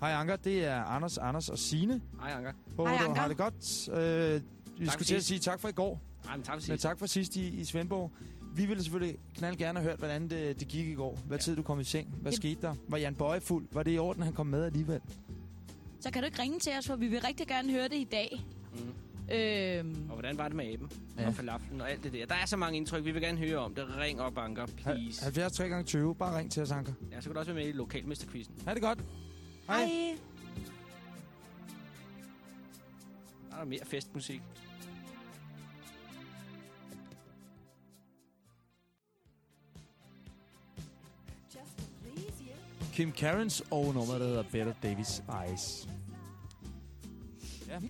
Speaker 2: Hej Anker, det er Anders, Anders og Sine.
Speaker 4: Hej, Anker.
Speaker 2: Håber,
Speaker 3: Hej,
Speaker 2: du
Speaker 3: Anker.
Speaker 2: har det godt. Øh, vi
Speaker 4: Tak
Speaker 2: skulle til at sige tak for i går,
Speaker 4: Ej, men tak for
Speaker 2: men
Speaker 4: sidst.
Speaker 2: tak for sidst i, i Svendborg. Vi ville selvfølgelig knald gerne have hørt, hvordan det, det gik i går. Hvad
Speaker 4: Ja.
Speaker 2: tid du kom i seng? Hvad
Speaker 3: Jamen-
Speaker 2: skete der? Var Jan Bøje fuld? Var det i orden, han kom med alligevel?
Speaker 3: Så kan du ikke ringe til os, for vi vil rigtig gerne høre det i dag.
Speaker 4: Mm.
Speaker 3: Øhm,
Speaker 4: Og hvordan var det med aben?
Speaker 2: Ja.
Speaker 4: Og falaflen og alt det der. Der er så mange indtryk, vi vil gerne høre om det. Ring op, Anker, please.
Speaker 2: 70 3 gange 20 Bare ring til os, Anker.
Speaker 4: Ja, så kan du også være med i lokalmesterquizzen.
Speaker 2: Ha' det godt.
Speaker 3: hej.
Speaker 4: Der er mere festmusik.
Speaker 2: Kim Karens og nummeret, der hedder Better Davis Eyes. Ja.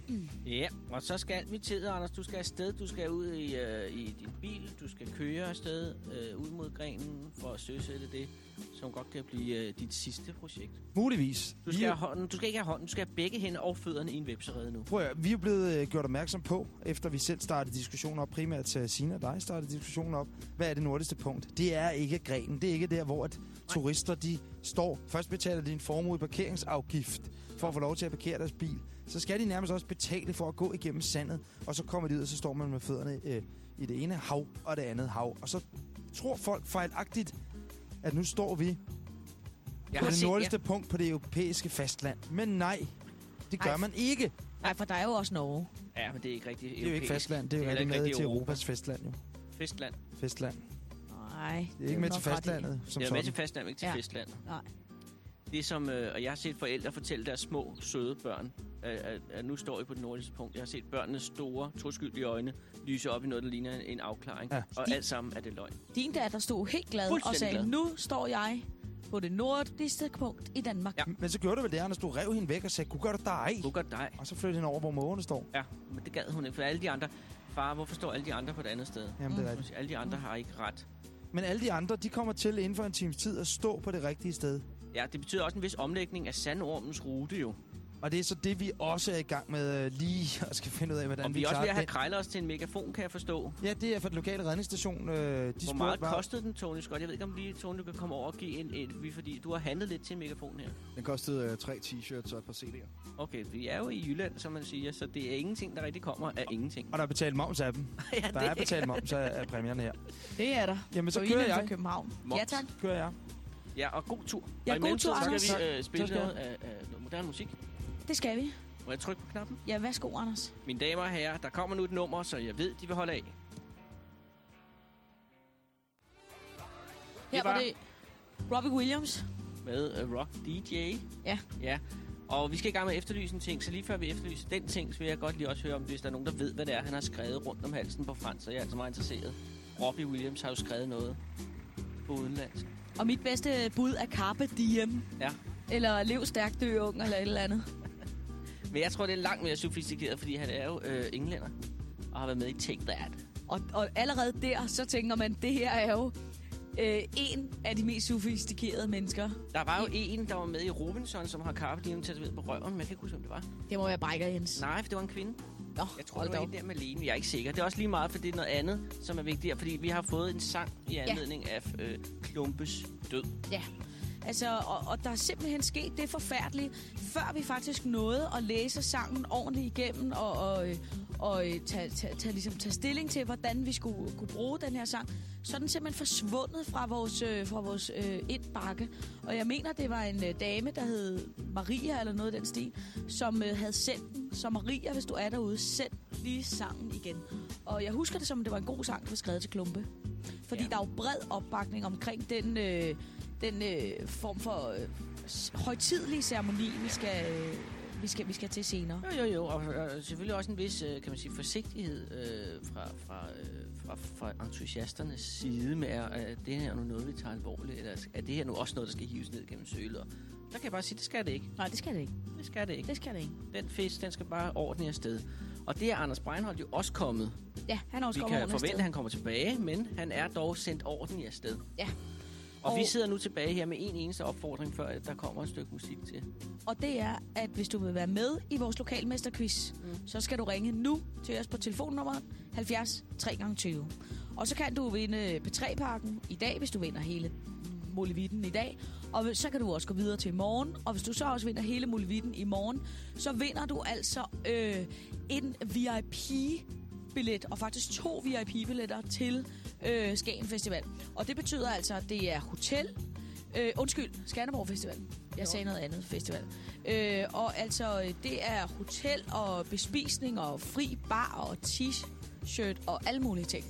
Speaker 4: Ja, og så skal vi til, Anders. Du skal afsted. Du skal ud i, øh, i din bil. Du skal køre afsted øh, ud mod grenen for at søsætte det, som godt kan blive øh, dit sidste projekt.
Speaker 2: Muligvis.
Speaker 4: Du
Speaker 2: Vi
Speaker 4: skal, have hånden, du skal ikke have hånden. Du skal have begge hænder og fødderne i en vepserede nu.
Speaker 2: Prøv at, vi er blevet øh, gjort opmærksom på, efter vi selv startede diskussionen op, primært til Sina og dig startede diskussionen op, hvad er det nordligste punkt? Det er ikke grenen. Det er ikke der, hvor at turister de står. Først betaler de en formue i parkeringsafgift for at få lov til at parkere deres bil. Så skal de nærmest også betale for at gå igennem sandet, og så kommer de ud, og så står man med fødderne øh, i det ene hav og det andet hav. Og så tror folk fejlagtigt, at nu står vi
Speaker 4: Jeg
Speaker 2: på det nordligste punkt på det europæiske fastland. Men nej, det gør
Speaker 3: Ej.
Speaker 2: man ikke.
Speaker 3: Nej, for der er jo også Norge.
Speaker 4: ja, ja, men det er ikke rigtig
Speaker 2: Det er jo ikke
Speaker 4: europæisk.
Speaker 2: fastland, det er jo
Speaker 4: Det er heller
Speaker 2: med
Speaker 4: ikke
Speaker 2: til
Speaker 4: rigtig
Speaker 2: Europas fastland, jo.
Speaker 4: Festland.
Speaker 2: Fastland.
Speaker 3: Nej.
Speaker 2: Det er ikke med til
Speaker 3: nok ret i.
Speaker 2: fastlandet, som
Speaker 4: Det er med til
Speaker 2: sådan.
Speaker 4: fastland, men ikke til
Speaker 3: Ja.
Speaker 4: festland.
Speaker 3: Nej.
Speaker 4: Det som, øh, og jeg har set forældre fortælle deres små, søde børn, at, at, at nu står I på det nordligste punkt. Jeg har set børnenes store, troskyldige øjne lyse op i noget, der ligner en, en afklaring.
Speaker 2: Ja.
Speaker 4: Og
Speaker 3: De-
Speaker 4: alt sammen er det løgn.
Speaker 3: Din datter stod helt glad og sagde,
Speaker 4: glad.
Speaker 3: nu står jeg på det nordligste punkt i Danmark.
Speaker 4: Ja.
Speaker 2: Men så gjorde du vel det, Anders. Du rev hende væk og sagde, kunne gøre dig dig.
Speaker 4: Du gør dig.
Speaker 2: Og så flyttede hende over, hvor mågerne står.
Speaker 4: Ja, men det gad hun ikke, for alle de andre... Far, hvorfor står alle de andre på et andet sted?
Speaker 2: Jamen, det er rigtigt.
Speaker 4: Alle de andre har ikke ret.
Speaker 2: Men alle de andre, de kommer til inden for en times tid at stå på det rigtige sted.
Speaker 4: Ja, det betyder også en vis omlægning af sandormens rute jo.
Speaker 2: Og det er så det, vi også er i gang med øh, lige at skal finde ud af, hvordan
Speaker 4: Og vi
Speaker 2: vi
Speaker 4: er også ved at have krejler os til en megafon, kan jeg forstå.
Speaker 2: Ja, det er fra den lokale redningsstation. Øh, de
Speaker 4: Hvor meget
Speaker 2: bare-
Speaker 4: kostede den, Tony Scott? Jeg ved ikke, om lige Tony du kan komme over og give en, en vi- fordi du har handlet lidt til en megafon her.
Speaker 7: Den kostede øh, tre t-shirts og et par CD'er.
Speaker 4: Okay, vi er jo i Jylland, som man siger, så det er ingenting, der rigtig kommer af ingenting.
Speaker 2: Og der er betalt moms af dem.
Speaker 4: ja,
Speaker 2: Der er betalt moms af, af præmierne her.
Speaker 3: Det er der.
Speaker 2: Jamen, så kører jeg.
Speaker 3: København.
Speaker 4: Moms.
Speaker 3: Ja, tak.
Speaker 2: Kører jeg.
Speaker 4: Ja, og god tur.
Speaker 3: Ja,
Speaker 4: og
Speaker 3: god tur,
Speaker 4: så
Speaker 3: Anders.
Speaker 4: skal vi øh, spille
Speaker 2: skal
Speaker 4: noget af, af noget moderne musik.
Speaker 3: Det skal vi.
Speaker 4: Må jeg trykke på knappen?
Speaker 3: Ja, værsgo, Anders.
Speaker 4: Mine damer og herrer, der kommer nu et nummer, så jeg ved, de vil holde af.
Speaker 3: Her
Speaker 4: var-
Speaker 3: var det Robbie Williams.
Speaker 4: med uh, Rock DJ.
Speaker 3: Ja.
Speaker 4: Ja. Og vi skal i gang med at efterlyse en ting, så lige før vi efterlyser den ting, så vil jeg godt lige også høre om, hvis der er nogen, der ved, hvad det er, han har skrevet rundt om halsen på fransk, så jeg er altså meget interesseret. Robbie Williams har jo skrevet noget på udenlandsk.
Speaker 3: Og mit bedste bud er Carpe Diem.
Speaker 4: Ja.
Speaker 3: Eller Lev stærkt, dø ung, eller et eller andet.
Speaker 4: Men jeg tror, det er langt mere sofistikeret, fordi han er jo øh, englænder og har været med i Take That.
Speaker 3: Og, og allerede der, så tænker man, det her er jo øh, en af de mest sofistikerede mennesker.
Speaker 4: Der var jo en, der var med i Robinson, som har Carpe Diem tatoveret på røven, men jeg kan ikke huske, hvem det var.
Speaker 3: Det må være Brækker Jens.
Speaker 4: Nej, for det var en kvinde.
Speaker 3: Nå,
Speaker 4: Jeg tror, det var en der med Lene. Jeg er ikke sikker. Det er også lige meget, for det er noget andet, som er vigtigere. Fordi vi har fået en sang i anledning af øh, Klumpes død.
Speaker 3: Altså, og, og der er simpelthen sket det forfærdelige, før vi faktisk nåede at læse sangen ordentligt igennem og, og, øh, og øh, tage, tage, tage, ligesom, tage stilling til, hvordan vi skulle kunne bruge den her sang, så er den simpelthen forsvundet fra vores, øh, fra vores øh, indbakke. Og jeg mener, det var en øh, dame, der hed Maria eller noget af den stil, som øh, havde sendt den. Så Maria, hvis du er derude, send lige sangen igen. Og jeg husker det som, det var en god sang, der var skrevet til Klumpe. Fordi ja. der er jo bred opbakning omkring den, øh, den øh, form for øh, højtidlige ceremoni, vi skal, øh, vi, skal, vi skal til senere.
Speaker 4: Jo, jo, jo, og, og selvfølgelig også en vis, øh, kan man sige, forsigtighed øh, fra, fra, øh, fra, fra entusiasternes side med, at det her er nu noget, vi tager alvorligt, eller er det her nu også noget, der skal hives ned gennem sølet? Og Der kan jeg bare sige, det skal det ikke.
Speaker 3: Nej, det skal det ikke.
Speaker 4: Det skal det ikke.
Speaker 3: Det skal det ikke.
Speaker 4: Den fisk, den skal bare ordentligt afsted. Og det er Anders Breinholt jo også kommet.
Speaker 3: Ja, han er også
Speaker 4: Vi
Speaker 3: kommet
Speaker 4: kan
Speaker 3: ordentligt
Speaker 4: forvente, at han kommer tilbage, men han er dog sendt ordentligt afsted.
Speaker 3: Ja.
Speaker 4: Og,
Speaker 3: Og-
Speaker 4: vi sidder nu tilbage her med en eneste opfordring, før at der kommer et stykke musik til.
Speaker 3: Og det er, at hvis du vil være med i vores lokalmesterquiz, mm. så skal du ringe nu til os på telefonnummeret 70 3x20. Og så kan du vinde P3-parken i dag, hvis du vinder hele Molevitten i dag. Og så kan du også gå videre til i morgen. Og hvis du så også vinder hele Molevitten i morgen, så vinder du altså øh, en VIP-billet, og faktisk to VIP-billetter til øh, Skagen Festival. Og det betyder altså, at det er hotel, Øh, undskyld, Skanderborg Festival. Jeg sagde noget andet festival. Øh, og altså, det er hotel og bespisning og fri bar og t-shirt og alle mulige ting.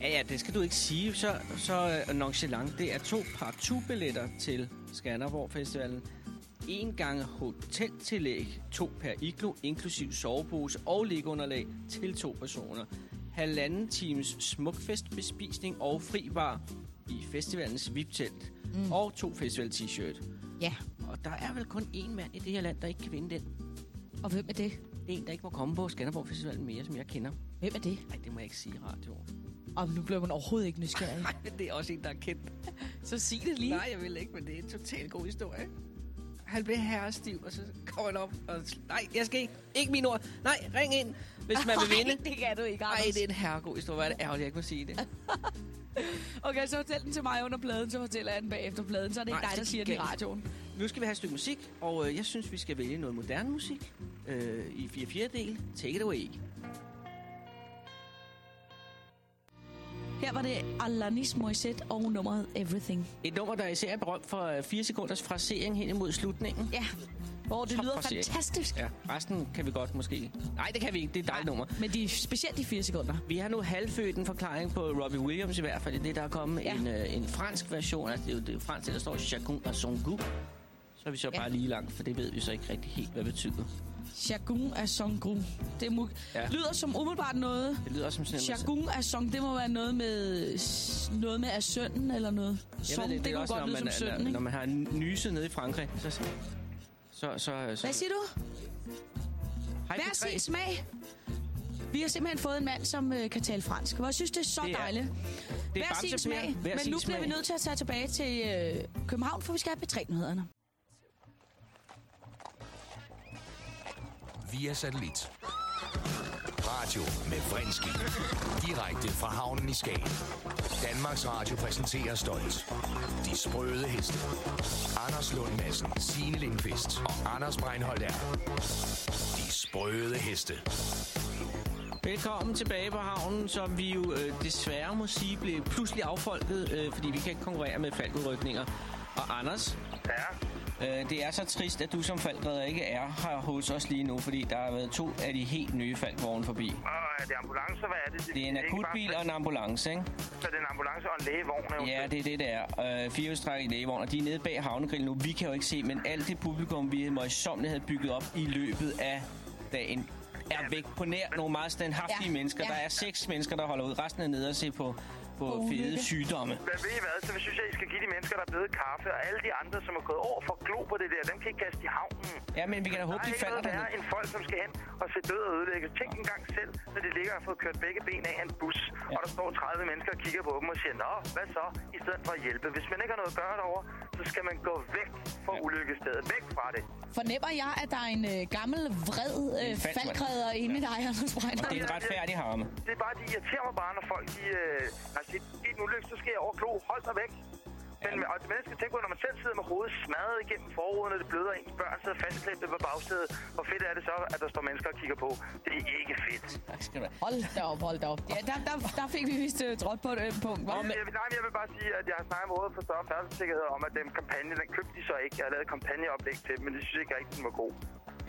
Speaker 4: Ja, ja, det skal du ikke sige. Så, så uh, nonchalant. Det er to partout-billetter til Skanderborg Festivalen. En gang hoteltillæg, to per iglo, inklusiv sovepose og liggeunderlag til to personer. Halvanden times smukfestbespisning og fri bar i festivalens VIP-telt. Mm. Og to festival-t-shirt.
Speaker 3: Ja.
Speaker 4: Og der er vel kun én mand i det her land, der ikke kan vinde den.
Speaker 3: Og hvem er det?
Speaker 4: Det er en, der ikke må komme på Skanderborg Festivalen mere, som jeg kender.
Speaker 3: Hvem er det?
Speaker 4: Nej, det må jeg ikke sige i radioen.
Speaker 3: Og nu bliver man overhovedet ikke nysgerrig.
Speaker 4: Nej, men det er også en, der er kendt.
Speaker 3: så sig det lige.
Speaker 4: Nej, jeg vil ikke, men det er en totalt god historie. Han blev herrestiv, og så kommer han op og... Nej, jeg skal ikke. Ikke mine ord. Nej, ring ind, hvis man vil vinde.
Speaker 3: Nej, det kan du ikke,
Speaker 4: Nej, det er en herregod historie. Hvor er det ærgerligt, jeg ikke må sige det.
Speaker 3: Okay, så fortæl den til mig under pladen, så fortæller jeg den bagefter pladen. Så er det ikke
Speaker 4: Nej,
Speaker 3: dig, der siger den i radioen.
Speaker 4: Nu skal vi have et stykke musik, og øh, jeg synes, vi skal vælge noget moderne musik øh, i 4 4 del. Take it away.
Speaker 3: Her var det Alanis Morissette og nummeret Everything.
Speaker 4: Et nummer, der især er berømt for øh, 4 sekunders frasering hen imod slutningen.
Speaker 3: Ja, hvor det
Speaker 4: Top
Speaker 3: lyder
Speaker 4: frasering.
Speaker 3: fantastisk.
Speaker 4: Ja, resten kan vi godt måske. Nej, det kan vi ikke. Det er et dejligt nummer.
Speaker 3: Men de, specielt de fire sekunder.
Speaker 4: Vi har nu halvfødt en forklaring på Robbie Williams i hvert fald. Det er det, der er kommet
Speaker 3: Ja.
Speaker 4: en, øh, en fransk version. Altså, det er jo det fransk, der står Chacun à son goût. Så er vi så
Speaker 3: Ja.
Speaker 4: bare lige langt, for det ved vi så ikke rigtig helt, hvad det betyder.
Speaker 3: Chagoun af Songru. Det
Speaker 4: Ja.
Speaker 3: lyder som umiddelbart noget.
Speaker 4: Det lyder som sådan
Speaker 3: Chagoun af Song, det må være noget med, noget med af sønnen eller noget. Song,
Speaker 4: ved
Speaker 3: det, det kunne
Speaker 4: også,
Speaker 3: godt lyde som
Speaker 4: man,
Speaker 3: sønnen,
Speaker 4: når,
Speaker 3: ikke?
Speaker 4: når man har nyset nede i Frankrig, så... Så, så, så, så
Speaker 3: Hvad siger du?
Speaker 4: Hej,
Speaker 3: Hver
Speaker 4: P3.
Speaker 3: sin smag. Vi har simpelthen fået en mand, som øh, kan tale fransk. Og jeg synes, det er så
Speaker 4: Det er-
Speaker 3: dejligt.
Speaker 4: Det er
Speaker 3: Hver sin smag.
Speaker 4: Hver
Speaker 3: Men
Speaker 4: sin
Speaker 3: nu bliver vi nødt til at tage tilbage til øh, København, for vi skal have P3-nyhederne.
Speaker 1: Via satellit. Radio med Vrindski. Direkte fra havnen i Skagen. Danmarks Radio præsenterer stolt. De sprøde heste. Anders Lund Madsen, Signe Lindqvist og Anders Breinholt er. De sprøde heste.
Speaker 4: Velkommen tilbage på havnen, som vi jo øh, desværre må sige blev pludselig affolket, øh, fordi vi kan ikke konkurrere med faldudrykninger. Og Anders,
Speaker 6: Ja,
Speaker 4: øh, det er så trist, at du som faldredder ikke er her hos os lige nu, fordi der har været to af de helt nye faldvogne forbi.
Speaker 6: og er det ambulance, hvad er det?
Speaker 4: Det er en akutbil
Speaker 6: bare-
Speaker 4: og en ambulance, ikke?
Speaker 6: Så det er en ambulance og en lægevogn,
Speaker 4: Ja, det er det, det er. Øh, firehjulstræk i lægevogn, og de er nede bag havnegrillen nu. Vi kan jo ikke se, men alt det publikum, vi møjsommeligt havde bygget op i løbet af dagen, er væk på nær nogle meget standhaftige
Speaker 3: Ja,
Speaker 4: mennesker.
Speaker 3: ja.
Speaker 4: Der er seks mennesker, der holder ud. Resten er nede og se på, på
Speaker 3: På
Speaker 4: fede
Speaker 3: ulykke.
Speaker 4: sygdomme.
Speaker 6: Hvad ved I hvad? Så synes jeg, I skal give de mennesker, der er blevet kaffe, og alle de andre, som er gået over for glo på det der, dem kan I kaste i havnen.
Speaker 4: Ja, men vi kan da håbe,
Speaker 6: Der er
Speaker 4: de
Speaker 6: ikke
Speaker 4: falder
Speaker 6: noget værre
Speaker 4: dernede.
Speaker 6: end folk, som skal hen og se død og ødelægge. Tænk en gang selv, når de ligger og har fået kørt begge ben af en bus, ja. og der står 30 mennesker og kigger på dem og siger, Nå, hvad så? I stedet for at hjælpe. Hvis man ikke har noget at gøre derovre, så skal man gå væk fra ulykkestedet. Væk fra det.
Speaker 3: Fornemmer jeg, at der er en øh, gammel, vred øh, faldgræder inde i dig, Anders Breiner?
Speaker 4: Det er en retfærdig harme.
Speaker 6: Det er bare, de irriterer mig bare, når folk de, øh, har set en ulykke, så skal jeg over klo. Hold dig væk. Men, og det man skal tænke på, når man selv sidder med hovedet smadret igennem forruden, og det bløder ens børn sidder fastklemt på bagsædet. Hvor fedt er det så, at der står mennesker og kigger på? Det er ikke fedt.
Speaker 4: Tak skal du have.
Speaker 3: Hold da op, hold da op. Ja, der, der, der fik vi vist uh, trådt på et punkt, hva'?
Speaker 6: Jeg, jeg, nej, men jeg vil bare sige, at jeg har snakket med Rådet for Større Færdselssikkerhed om, at den kampagne, den købte de så ikke. Jeg har lavet et kampagneoplæg til dem, men de synes ikke rigtig, den var god.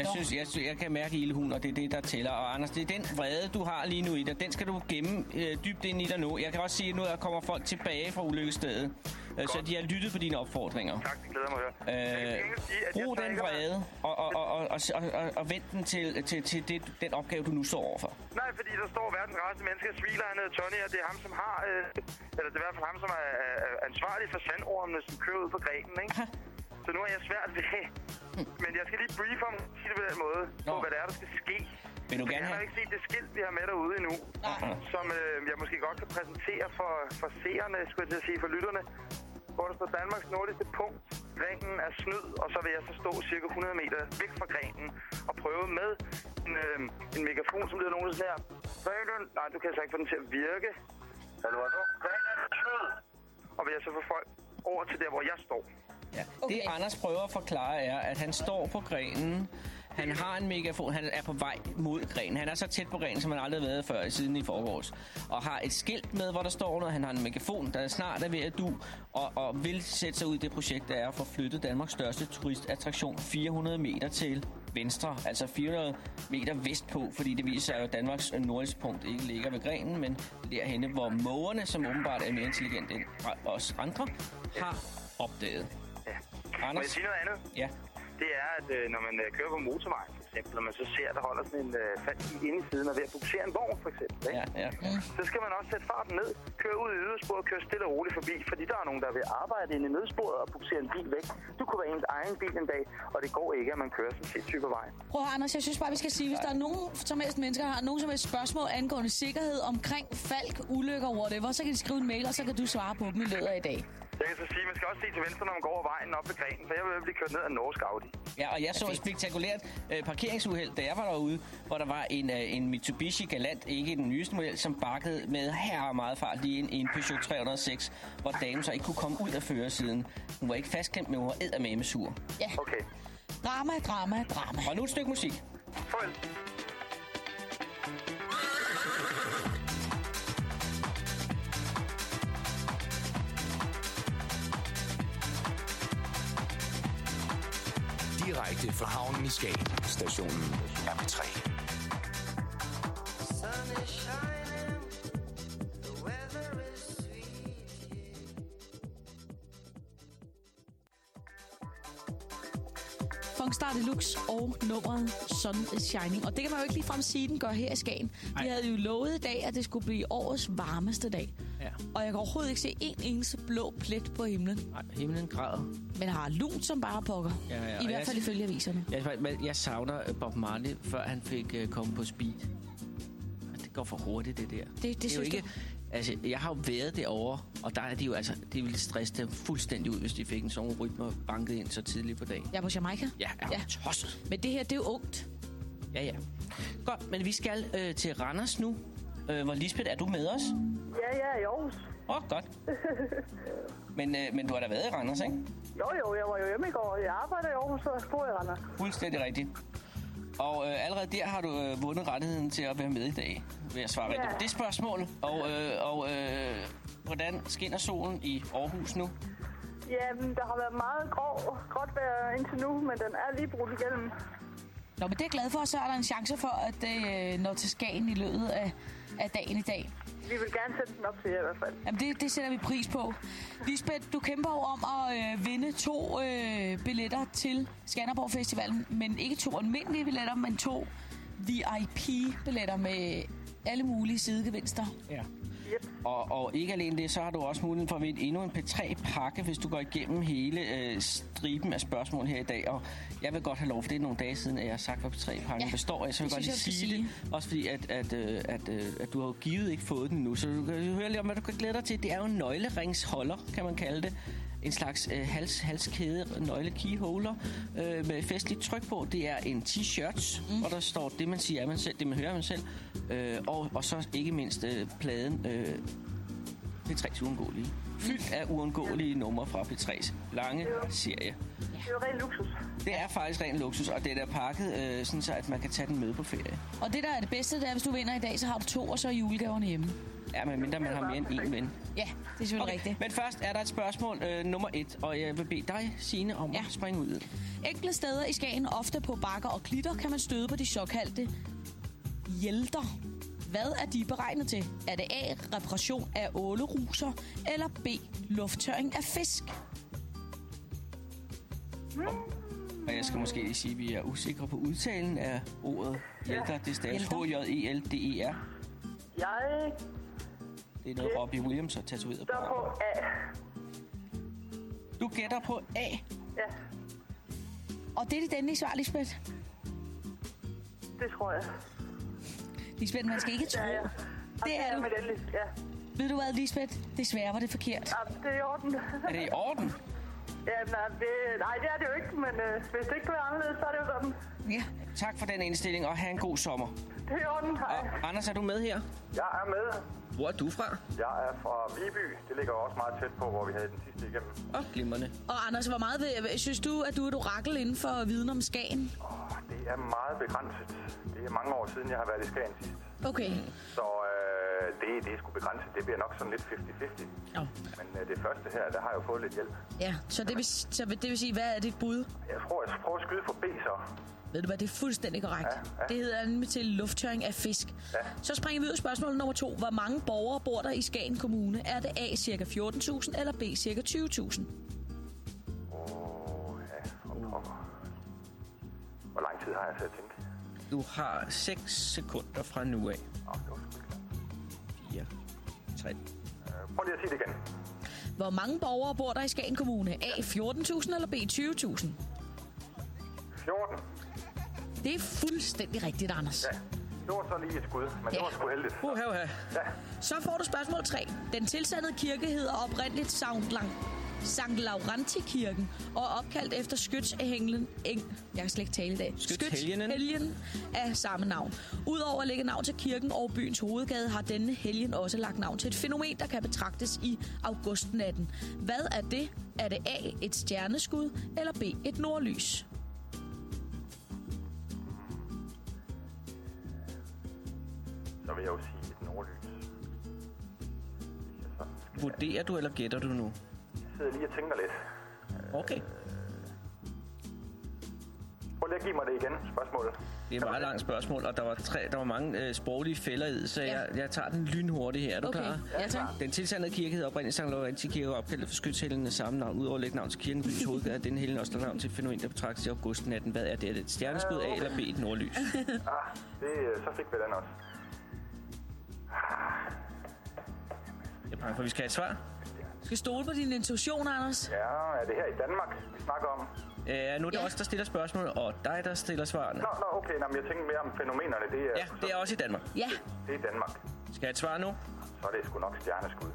Speaker 4: Jeg synes, jeg, synes, jeg kan mærke ildhuden, og det er det, der tæller. Og Anders, det er den vrede, du har lige nu i dig. Den skal du gemme øh, dybt ind i dig nu. Jeg kan også sige, at nu der kommer folk tilbage fra ulykkesstedet. Øh, så de har lyttet på dine opfordringer.
Speaker 6: Tak, det glæder mig at høre.
Speaker 4: Øh, den vrede og, og, og, og, og, og, vend den til, til, til det, den opgave, du nu står overfor.
Speaker 6: Nej, fordi der står verdens rareste mennesker. Sviler, han hedder Tony, og det er ham, som har... Øh, eller det er i hvert fald ham, som er, er ansvarlig for sandormene, som kører ud på grenen, ikke? Aha. Så nu er jeg svært ved men jeg skal lige briefe om sige det på den måde, på
Speaker 4: Nå.
Speaker 6: hvad det er, der skal ske.
Speaker 4: Vil du gerne
Speaker 6: han har ikke set det skilt, vi har med derude endnu, som øh, jeg måske godt kan præsentere for, for seerne, skulle jeg til at sige, for lytterne, hvor der står Danmarks nordligste punkt. Grenen er snyd, og så vil jeg så stå cirka 100 meter væk fra grenen og prøve med en, øh, en megafon, som lyder sådan her. Grenen, nej, du kan altså ikke få den til at virke. Hallo, hallo. Grenen er snyd. Og vil jeg så få folk over til der, hvor jeg står.
Speaker 4: Ja. Okay. Det Anders prøver at forklare er, at han står på grenen. Han har en megafon. Han er på vej mod grenen. Han er så tæt på grenen, som han aldrig har været før siden i forgårs. Og har et skilt med, hvor der står noget. Han har en megafon, der snart er ved at du. Og, og vil sætte sig ud i det projekt, der er at få flyttet Danmarks største turistattraktion 400 meter til venstre. Altså 400 meter vestpå, fordi det viser sig at Danmarks nordligste punkt ikke ligger ved grenen, men derhenne, hvor mågerne, som åbenbart er mere intelligente end os andre, har opdaget.
Speaker 6: Ja. Må jeg
Speaker 4: Anders?
Speaker 6: sige noget andet?
Speaker 4: Ja.
Speaker 6: Det er, at øh, når man øh, kører på motorvejen, for eksempel, og man så ser, at der holder sådan en øh, fast inde i siden og ved at buksere en vogn, for eksempel. Ikke?
Speaker 4: Ja, ja.
Speaker 6: Så skal man også sætte farten ned, køre ud i ydersporet og køre stille og roligt forbi, fordi der er nogen, der vil arbejde inde i nødsporet og buksere en bil væk. Du kunne være ens egen bil en dag, og det går ikke, at man kører sådan set på vejen.
Speaker 3: Prøv at Anders, jeg synes bare, vi skal sige, hvis der er nogen som helst mennesker, har nogen som helst spørgsmål angående sikkerhed omkring falk, ulykker, whatever, så kan de skrive en mail, og så kan du svare på dem i løbet af i dag.
Speaker 6: Jeg kan så sige, at man skal også se til venstre, når man går over vejen op ved grenen, for jeg vil blive kørt ned af en norsk Audi.
Speaker 4: Ja, og jeg så et spektakulært øh, parkeringsuheld, da jeg var derude, hvor der var en, øh, en Mitsubishi Galant, ikke den nyeste model, som bakkede med her meget fart lige ind i en Peugeot 306, hvor damen så ikke kunne komme ud af førersiden. Hun var ikke fastklemt, men hun var eddermame sur.
Speaker 6: Okay.
Speaker 3: Drama, drama, drama.
Speaker 4: Og nu et stykke musik.
Speaker 6: Farvel.
Speaker 1: Direkte fra havnen i Skagen. Stationen er på 3.
Speaker 3: Funkstar Deluxe og nummeret Sun is Shining. Og det kan man jo ikke ligefrem sige, den gør her i Skagen. De havde jo lovet i dag, at det skulle blive årets varmeste dag.
Speaker 4: Ja.
Speaker 3: Og jeg kan overhovedet ikke se en eneste blå plet på himlen.
Speaker 4: Nej, himlen græder.
Speaker 3: Men har lunt som bare pokker.
Speaker 4: Ja, ja,
Speaker 3: I
Speaker 4: og
Speaker 3: hvert fald ifølge aviserne.
Speaker 4: Jeg, jeg savner øh, Bob Marley, før han fik uh, kommet på speed. Det går for hurtigt, det der.
Speaker 3: Det, det,
Speaker 4: det er jo
Speaker 3: synes
Speaker 4: ikke...
Speaker 3: du?
Speaker 4: Altså, jeg har jo været derovre, og der er de jo altså... Det ville stresse dem fuldstændig ud, hvis de fik en sådan rytme banket ind så tidligt på dagen.
Speaker 3: Jeg er på Jamaica.
Speaker 4: Ja, er
Speaker 3: Ja.
Speaker 4: ja. tosset.
Speaker 3: Men det her, det er jo ungt.
Speaker 4: Ja, ja. Godt, men vi skal øh, til Randers nu. Øh, hvor Lisbeth, er du med os?
Speaker 5: Ja, ja, i Aarhus.
Speaker 4: Åh, oh, godt. men, øh, men du har da været i Randers, ikke?
Speaker 5: Jo, jo, jeg var jo hjemme i går. Jeg arbejder i Aarhus, og bor i Randers.
Speaker 4: Fuldstændig rigtigt. Og øh, allerede der har du øh, vundet rettigheden til at være med i dag, ved at svare
Speaker 5: Ja.
Speaker 4: rigtigt på det spørgsmål. Og, øh, og øh, hvordan skinner solen i Aarhus nu?
Speaker 5: Jamen, der har været meget grå, gråt vejr indtil nu, men den er lige brudt igennem.
Speaker 3: Nå, men det er jeg glad for, så er der en chance for, at det øh, når til Skagen i løbet af, af dagen i dag.
Speaker 5: Vi vil gerne sætte den op til jer i hvert fald.
Speaker 3: Jamen, det, det sætter vi pris på. Lisbeth, du kæmper jo om at øh, vinde to øh, billetter til Skanderborg Festivalen, men ikke to almindelige billetter, men to VIP-billetter med alle mulige sidegevinster.
Speaker 4: Ja.
Speaker 5: Yep.
Speaker 4: Og, og ikke alene det, så har du også muligheden for at vinde endnu en P3-pakke, hvis du går igennem hele øh, striben af spørgsmål her i dag. Og jeg vil godt have lov, for det er nogle dage siden, at jeg har sagt, hvad P3-pakken
Speaker 3: Ja,
Speaker 4: består af. Så jeg vil godt lige sige det. Også fordi, at, at, øh, at, øh, at du har jo givet ikke fået den nu. Så du kan høre lidt om, hvad du kan glæde dig til. Det er jo en nøgleringsholder, kan man kalde det. En slags øh, hals, halskæde, nøgle keyholder øh, med festligt tryk på. Det er en t-shirt, mm. hvor der står det, man siger, er man selv, det man hører er man selv. Øh, og, og så ikke mindst øh, pladen øh, det er tre uundgåelige. fyldt af uundgåelige numre fra P3's lange serie.
Speaker 5: Det er jo ren luksus.
Speaker 4: Det er faktisk ren luksus, og det er pakket, øh, sådan så, at man kan tage den med på ferie.
Speaker 3: Og det, der er det bedste, det er, hvis du vinder i dag, så har du to, og så er julegaverne hjemme.
Speaker 4: Ja, men mindre man har mere end én ven.
Speaker 3: Ja, det er selvfølgelig okay. rigtigt.
Speaker 4: Men først er der et spørgsmål øh, nummer et, og jeg vil bede dig, Signe, om
Speaker 3: Ja.
Speaker 4: at springe ud.
Speaker 3: Enkelte steder i Skagen, ofte på bakker og klitter, kan man støde på de såkaldte hjælter. Hvad er de beregnet til? Er det A. Reparation af åleruser, eller B. Lufttørring af fisk?
Speaker 4: Og jeg skal måske lige sige, at vi er usikre på udtalen af ordet hjælter. Det staves. H-J-E-L-D-E-R.
Speaker 5: Jeg
Speaker 4: Det er noget, Robbie Williams har tatoveret på.
Speaker 5: på. A.
Speaker 4: Du gætter på A.
Speaker 5: Ja,
Speaker 3: Og det er dit endelige svar, Lisbeth.
Speaker 5: det tror jeg.
Speaker 3: Lisbeth, man skal ikke tro.
Speaker 5: Ja, ja.
Speaker 3: Det er du.
Speaker 5: Ja,
Speaker 3: Ved du hvad, Lisbeth? Desværre var det forkert.
Speaker 5: ja det er i orden.
Speaker 4: Er det i orden?
Speaker 5: Ja, nej, det, nej, det er det jo ikke, men øh, hvis det ikke kan være anderledes, så er det jo sådan.
Speaker 3: Ja.
Speaker 4: Tak for den indstilling, og have en god sommer.
Speaker 5: Det er orden. Hej.
Speaker 4: Og Anders, er du med her?
Speaker 8: Jeg er med.
Speaker 4: Hvor er du fra?
Speaker 8: Jeg er fra Viby. Det ligger også meget tæt på, hvor vi havde den sidste igennem.
Speaker 4: Åh, oh, glimrende.
Speaker 3: Og Anders, hvor meget vil, synes du, at du er et orakel inden for viden om Skagen?
Speaker 8: Åh, det er meget begrænset. Det er mange år siden, jeg har været i Skagen sidst.
Speaker 3: Okay.
Speaker 8: Så øh, det, det er sgu begrænset. Det bliver nok sådan lidt 50-50.
Speaker 3: Ja.
Speaker 8: Men øh, det første her, der har jeg jo fået lidt hjælp.
Speaker 3: Ja, så det vil, så vil- det vil sige, hvad er dit bud?
Speaker 8: Jeg tror, jeg prøver at skyde for B så.
Speaker 3: Ved du hvad, det er fuldstændig korrekt.
Speaker 8: Ja, ja.
Speaker 3: Det hedder nemlig til lufttøring af fisk.
Speaker 8: Ja.
Speaker 3: Så springer vi ud af spørgsmål nummer to. Hvor mange borgere bor der i Skagen Kommune? Er det A, cirka 14.000, eller B, cirka 20.000?
Speaker 8: Åh, ja, for pokker. Hvor lang tid har jeg til at tænke?
Speaker 4: Du har 6 sekunder fra nu af.
Speaker 8: Åh, det var sgu ikke langt.
Speaker 4: 4, 3.
Speaker 8: Øh, Prøv lige at sige det igen.
Speaker 3: Hvor mange borgere bor der i Skagen Kommune? A, 14.000, eller B, 20.000?
Speaker 8: 14.
Speaker 3: Det er fuldstændig rigtigt, Anders.
Speaker 8: Ja, det var så lige et skud, men det
Speaker 3: Ja.
Speaker 8: var sgu heldigt.
Speaker 4: Uh, her, her.
Speaker 8: Ja,
Speaker 3: Så får du spørgsmål 3. Den tilsandede kirke hedder oprindeligt Sankt, Lang, Sankt Laurentikirken og er opkaldt efter skytshelgen... Eng, jeg kan slet ikke tale i dag.
Speaker 4: Skytshelgenen.
Speaker 3: Skytshelgen af samme navn. Udover at lægge navn til kirken og byens hovedgade, har denne helgen også lagt navn til et fænomen, der kan betragtes i augustnatten. Hvad er det? Er det A, et stjerneskud, eller B, et nordlys?
Speaker 8: så vil jeg jo sige et nordlys.
Speaker 4: Vurderer du, eller gætter du nu?
Speaker 8: Jeg sidder lige og tænker lidt.
Speaker 4: Okay.
Speaker 8: Prøv lige at give mig det igen, spørgsmålet.
Speaker 4: Det er et meget langt spørgsmål, og der var, tre, der var mange øh, sproglige fælder i, så
Speaker 3: Ja.
Speaker 4: jeg, jeg tager den lynhurtigt her. Er du
Speaker 3: Okay,
Speaker 4: klar?
Speaker 3: ja tak.
Speaker 4: Den tilsandede kirke hedder oprindeligt St. Laurenti Kirke og opkaldt for skytshælden af samme navn. Udover at lægge navn til kirken, byens hovedgade, er denne helgen også navn til et fænomen, der betragtes i augustnatten. Hvad er det? Er det et stjerneskud A eller B et nordlys?
Speaker 8: Ah, det, øh, så fik vi den også.
Speaker 4: Jeg er bange for, at vi skal have et svar.
Speaker 3: Skal stole på din intuition, Anders?
Speaker 8: Ja, er det her i Danmark, vi snakker om?
Speaker 4: Uh, nu er det
Speaker 3: Ja.
Speaker 4: os, der stiller spørgsmål, og dig, der stiller svarene.
Speaker 8: Nå, nå okay, nå, men jeg tænker mere om fænomenerne. Det er,
Speaker 4: Ja, det er også i Danmark.
Speaker 3: Ja.
Speaker 8: det er Danmark.
Speaker 4: Skal jeg have et svar nu?
Speaker 8: Så er det sgu nok stjerneskud.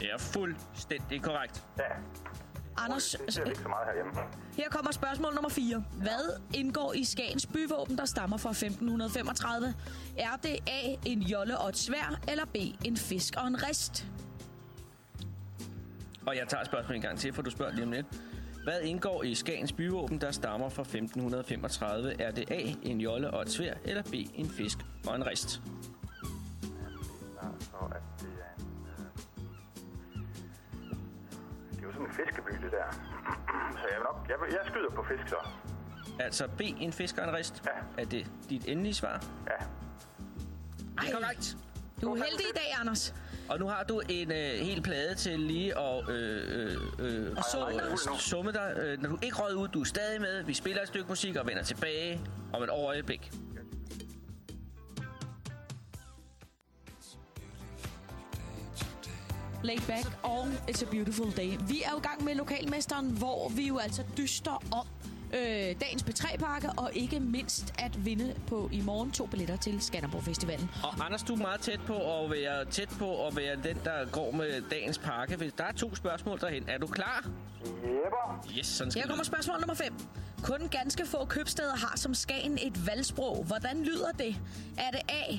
Speaker 4: Det er fuldstændig korrekt.
Speaker 8: Ja,
Speaker 3: Anders,
Speaker 8: det ser vi ikke så meget herhjemme.
Speaker 3: Her kommer spørgsmål nummer 4. Hvad indgår i Skagens byvåben, der stammer fra 1535? Er det A, en jolle og et svær, eller B, en fisk og en rist?
Speaker 4: Og jeg tager spørgsmålet en gang til, for du spørger lige om lidt. Hvad indgår i Skagens byvåben, der stammer fra 1535? Er det A, en jolle og et svær, eller B, en fisk og en rist?
Speaker 8: Det er jo sådan en fiskeby, det der. Så jeg vil nok... Jeg, jeg skyder på fisk, så.
Speaker 4: Altså B, en fisk og en rist?
Speaker 8: Ja.
Speaker 4: Er det dit endelige svar?
Speaker 8: Ja.
Speaker 4: Det er korrekt.
Speaker 3: Du er heldig i dag, Anders.
Speaker 4: Og nu har du en øh, hel plade til lige at øh, øh, øh,
Speaker 3: Og summe dig.
Speaker 4: øh, summe dig. Øh, når du ikke røget ud, du er stadig med. Vi spiller et stykke musik og vender tilbage om et øjeblik.
Speaker 3: Laid back og It's a Beautiful Day. Vi er jo i gang med Lokalmesteren, hvor vi jo altså dyster om øh, dagens P3-pakke, og ikke mindst at vinde på i morgen to billetter til Skanderborg Festivalen.
Speaker 4: Og Anders, du er meget tæt på at være tæt på at være den, der går med dagens pakke. Hvis Der er to spørgsmål derhen. Er du klar?
Speaker 8: Jepper.
Speaker 4: Yes, sådan skal
Speaker 3: Her kommer spørgsmål nummer 5. Kun ganske få købsteder har som Skagen et valgsprog. Hvordan lyder det? Er det A.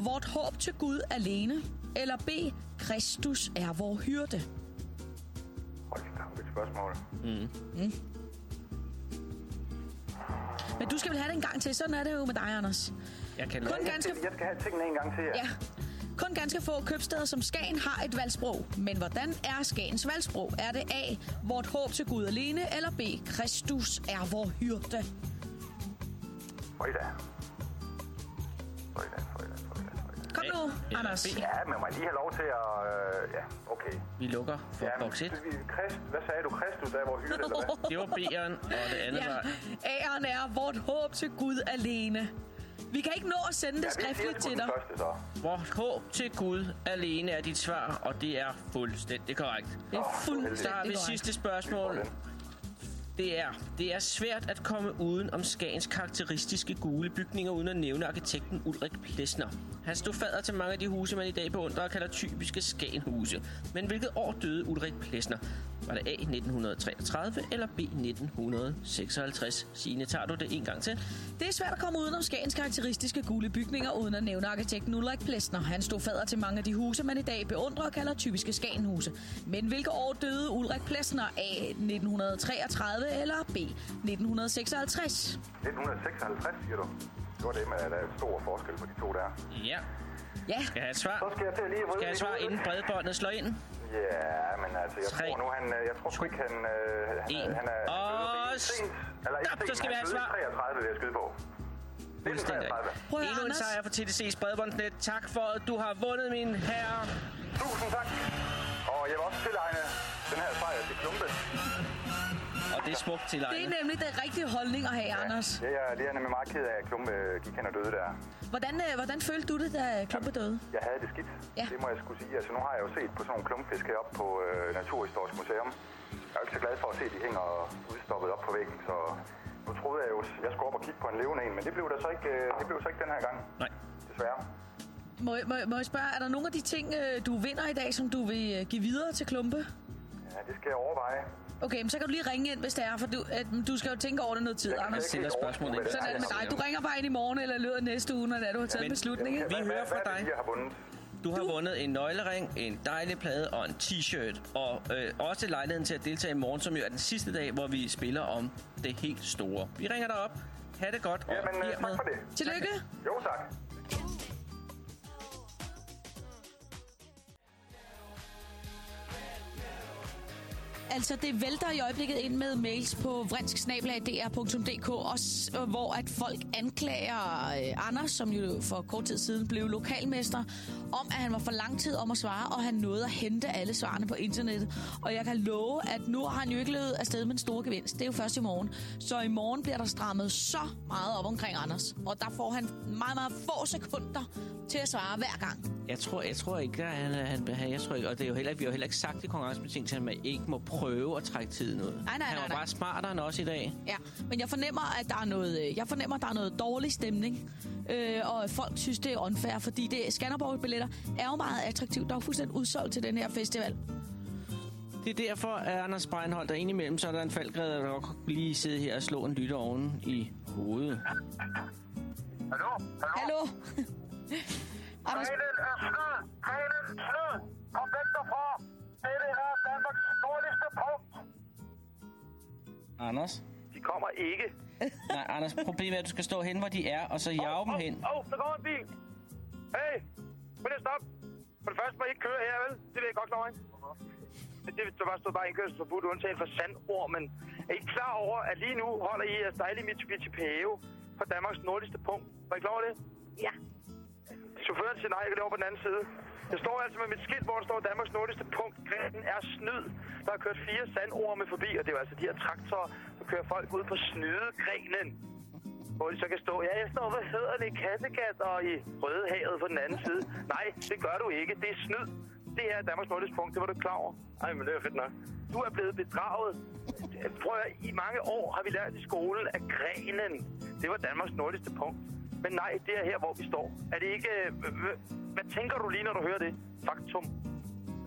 Speaker 3: Vort håb til Gud alene? Eller B. Kristus er vor hyrde?
Speaker 8: spørgsmål.
Speaker 4: Mm.
Speaker 3: Men du skal vel have det en gang til. Sådan er det jo med dig, Anders.
Speaker 4: Jeg kan
Speaker 3: Kun ganske,
Speaker 8: Jeg skal have tingene en gang til, ja.
Speaker 3: ja. Kun ganske få købsteder som Skagen har et valgsprog. Men hvordan er Skagens valgsprog? Er det A. Vort håb til Gud alene, eller B. Kristus er vor hyrde?
Speaker 8: Fredag, fredag,
Speaker 3: nu,
Speaker 4: Eller
Speaker 3: Anders.
Speaker 4: B.
Speaker 8: Ja, men må lige have lov til at... Øh, ja, okay.
Speaker 4: Vi lukker for
Speaker 8: Ja,
Speaker 4: boks 1.
Speaker 8: Christ, hvad sagde du? Kristus er hvor hylde, eller hvad?
Speaker 4: Det var B'eren, og det andet
Speaker 3: Ja,
Speaker 4: var...
Speaker 3: A'eren er vort håb til Gud alene. Vi kan ikke nå at sende det
Speaker 8: Ja,
Speaker 3: skriftligt til dig.
Speaker 8: første.
Speaker 4: Vort håb til Gud alene er dit svar, og det er fuldstændig korrekt.
Speaker 3: Det er
Speaker 4: Så har
Speaker 3: fuldstændig
Speaker 4: vi
Speaker 3: korrekt.
Speaker 4: sidste spørgsmål. Det er, det er svært at komme uden om Skagens karakteristiske gule bygninger, uden at nævne arkitekten Ulrik Plesner. Han stod fader til mange af de huse, man i dag beundrer og kalder typiske Skagenhuse. Men hvilket år døde Ulrik Plesner? Var det A 1933 eller B 1956? Signe, tager du det en gang til?
Speaker 3: Det er svært at komme uden om Skagens karakteristiske gule bygninger, uden at nævne arkitekten Ulrik Plesner. Han stod fader til mange af de huse, man i dag beundrer og kalder typiske Skagenhuse. Men hvilke år døde Ulrik Plesner? A. 1933 eller B. 1956?
Speaker 8: 1956, siger du? Det var det med, at der er stor forskel på de to der.
Speaker 4: Ja.
Speaker 3: Ja,
Speaker 4: Skal jeg have et svar?
Speaker 8: Så skal jeg til at lige
Speaker 4: Skal jeg have et svar, inden bredbåndet slår ind?
Speaker 8: Ja, men altså, jeg
Speaker 4: Tre.
Speaker 8: tror nu, han... øh, Jeg tror sgu ikke, han... øh, han,
Speaker 4: En.
Speaker 8: han er...
Speaker 4: Og
Speaker 8: er sent. Eller
Speaker 4: stop,
Speaker 8: sent,
Speaker 4: så skal vi have svar.
Speaker 8: 33, vil jeg skyde på.
Speaker 4: Fuldstændig.
Speaker 8: 1933.
Speaker 3: prøv at høre,
Speaker 4: Endnu en sejr for TDC's bredbåndsnet. Tak for, at du har vundet, min herre.
Speaker 8: Tusind tak. Og jeg vil også tilegne den her sejr til Klumpe.
Speaker 4: Det er smukt til
Speaker 3: Det er nemlig den rigtige holdning at have, Anders.
Speaker 8: Det er, det er nemlig meget ked af, at Klumpe gik hen og døde der.
Speaker 3: Hvordan, øh, hvordan følte du det, da Klumpe døde?
Speaker 8: Jeg havde det skidt.
Speaker 3: Ja.
Speaker 8: Det må jeg skulle sige. Altså, nu har jeg jo set på sådan nogle klumpfisk heroppe på øh, Naturhistorisk Museum. Jeg er jo ikke så glad for at se, at de hænger udstoppet op på væggen, så nu troede jeg jo, at jeg skulle op og kigge på en levende en, men det blev der så ikke, øh, det blev så ikke den her gang,
Speaker 4: Nej.
Speaker 8: desværre.
Speaker 3: Må, må, må jeg spørge, er der nogle af de ting, øh, du vinder i dag, som du vil øh, give videre til Klumpe?
Speaker 8: Ja, det skal jeg overveje.
Speaker 3: Okay, men så kan du lige ringe ind, hvis det er, for du, at, du skal jo tænke over det noget tid,
Speaker 8: Jeg
Speaker 3: Anders.
Speaker 8: ikke
Speaker 4: stiller spørgsmål
Speaker 3: Sådan er det med
Speaker 8: er.
Speaker 3: dig. Du ringer bare ind i morgen eller af næste uge, når det du har taget en beslutning. Ikke?
Speaker 4: Vi hører fra dig.
Speaker 8: jeg har vundet?
Speaker 4: Du har vundet en nøglering, en dejlig plade og en t-shirt. Og øh, også lejligheden til at deltage i morgen, som jo er den sidste dag, hvor vi spiller om det helt store. Vi ringer dig op. Ha' det godt. Og
Speaker 8: Jamen, øh,
Speaker 4: hermed-
Speaker 8: tak for det.
Speaker 3: Tillykke.
Speaker 8: Jo, tak.
Speaker 3: Altså, det vælter i øjeblikket ind med mails på vrindsksnabelag.dr.dk, øh, hvor at folk anklager øh, Anders, som jo for kort tid siden blev lokalmester, om at han var for lang tid om at svare, og han nåede at hente alle svarene på internettet. Og jeg kan love, at nu har han jo ikke løbet afsted med en stor gevinst. Det er jo først i morgen. Så i morgen bliver der strammet så meget op omkring Anders. Og der får han meget, meget få sekunder til at svare hver gang.
Speaker 4: Jeg tror, jeg tror ikke, at han, han, han, jeg tror ikke, og det er jo heller, vi har jo heller ikke sagt i konkurrencebetingelsen, at man ikke må prøve at trække tiden ud.
Speaker 3: Nej, nej,
Speaker 4: han var
Speaker 3: nej.
Speaker 4: bare smartere end os i dag.
Speaker 3: Ja, men jeg fornemmer, at der er noget, øh, jeg fornemmer, at der er noget dårlig stemning, øh, og folk synes, det er unfair, fordi det Skanderborg-billetter er jo meget attraktivt. Der er fuldstændig udsolgt til den her festival.
Speaker 4: Det er derfor, at Anders Breinholt, der indimellem, så er der en faldgræd, der godt lige sidde her og slå en lytter oven i hovedet.
Speaker 6: Hallo? Hallo?
Speaker 3: Hallo? Anders,
Speaker 6: Banen er snyd! Banen snyd! Kom væk derfra! Dette er Danmarks nordligste punkt!
Speaker 4: Anders?
Speaker 6: De kommer ikke.
Speaker 4: Nej, Anders, problemet er, at du skal stå hen, hvor de er, og så jage dem hen.
Speaker 6: Åh, oh, der kommer en bil! Hey! Må det stoppe? For det første må I ikke køre her, vel? Det vil jeg godt lov, ikke? Det, det, var stået bare indkørselsforbud undtagen for sandord, men er I klar over, at lige nu holder I jeres dejlige Mitsubishi Pajero på Danmarks nordligste punkt? Var I klar over det? Ja. Chaufføren siger nej, jeg kan over på den anden side. Jeg står altså med mit skilt, hvor der står Danmarks nordligste punkt. Grenen er snyd. Der har kørt fire sandorme forbi, og det er jo altså de her traktorer, der kører folk ud på snydegrenen. Hvor de så kan stå, ja, jeg står, hvad hedder det, i Kattegat og i Rødehavet på den anden side. Nej, det gør du ikke. Det er snyd. Det her er Danmarks nordligste punkt, det var du klar over. Ej, men det er fedt nok. Du er blevet bedraget. Prøv at, i mange år har vi lært i skolen, at grenen, det var Danmarks nordligste punkt. Men nej, det er her, hvor vi står. Er det ikke... øh, øh, Hvad tænker du lige, når du hører det? Faktum.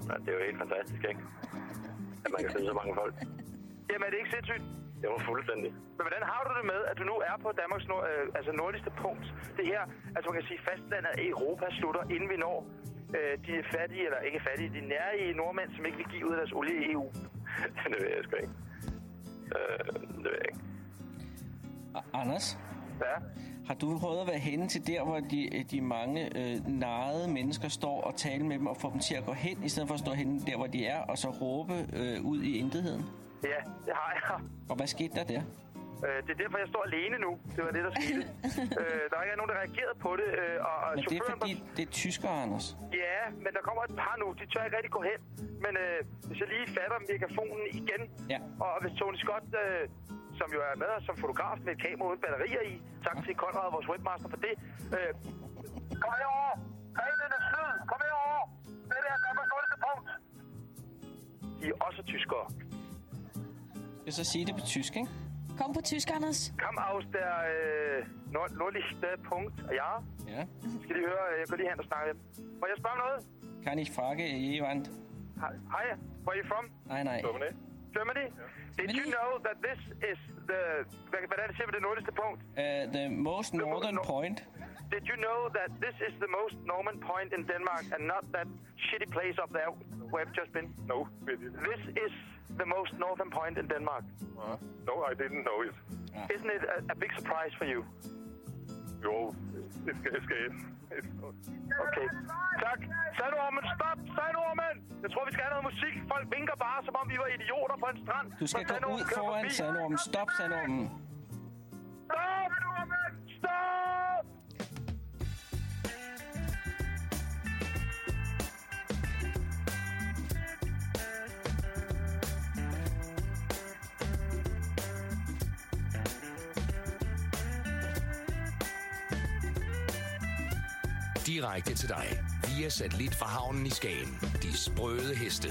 Speaker 6: Ja, det er jo helt fantastisk, ikke? At man kan finde så mange folk. Jamen, er det ikke sindssygt? Det var fuldstændig. Men hvordan har du det med, at du nu er på Danmarks nord, øh, altså nordligste punkt? Det her, altså man kan sige, fastlandet af Europa slutter, inden vi når øh, de er fattige, eller ikke fattige, de nærige nordmænd, som ikke vil give ud af deres olie i EU.
Speaker 9: det ved jeg sgu ikke. Øh, det ved jeg ikke.
Speaker 4: A- Anders?
Speaker 6: Ja?
Speaker 4: Har du prøvet at være henne til der, hvor de, de mange øh, narrede mennesker står og taler med dem og får dem til at gå hen, i stedet for at stå henne der, hvor de er, og så råbe øh, ud i intetheden?
Speaker 6: Ja, det har jeg.
Speaker 4: Og hvad skete der der?
Speaker 6: Øh, det er derfor, jeg står alene nu. Det var det, der skete. øh, der er ikke nogen, der reagerede på det. Øh, og, og
Speaker 4: Men det er fordi, det er tyskere, Anders.
Speaker 6: Ja, men der kommer et par nu. De tør ikke rigtig gå hen. Men øh, hvis jeg lige fatter megafonen igen,
Speaker 4: Ja.
Speaker 6: og hvis Tony Scott, øh, som jo er med som fotograf med et kamera uden batterier i, tak til Konrad, vores webmaster, for det. Øh, kom herover! Er snyd! Kom herover! Det er Danmarks nordligste punkt! De er også tyskere.
Speaker 4: Jeg vil så sige det på tysk, ikke?
Speaker 3: Kom på tysk, Anders.
Speaker 6: Kom aus der øh, nord nordligste punkt. Ja,
Speaker 4: Ja.
Speaker 6: skal de høre? Jeg går lige hen og snakke. Må jeg spørge noget?
Speaker 4: Kan ich frage jemand?
Speaker 6: Hej, hej. where are you from?
Speaker 4: Nej, nej.
Speaker 9: Germany?
Speaker 6: Germany? Did you know that this is the... Hvad, hvordan siger vi det nordligste punkt?
Speaker 4: Uh, the most northern point.
Speaker 6: Did you know that this is the most Norman point in Denmark and not that shitty place up there where I've just been?
Speaker 9: No.
Speaker 6: This is the most northern point in Denmark.
Speaker 9: Uh, no, I didn't know it.
Speaker 6: Isn't it a, a big surprise for you?
Speaker 9: Jo, det skal jeg skal.
Speaker 6: Okay. Tak. Sandormen, stop! Sandormen! Jeg tror, vi skal have noget musik. Folk vinker bare, som om vi var idioter på en strand.
Speaker 4: Du skal gå ud foran sandormen. Stop sandormen.
Speaker 1: Direkte til dig via satellit fra havnen i Skagen. De sprøde heste.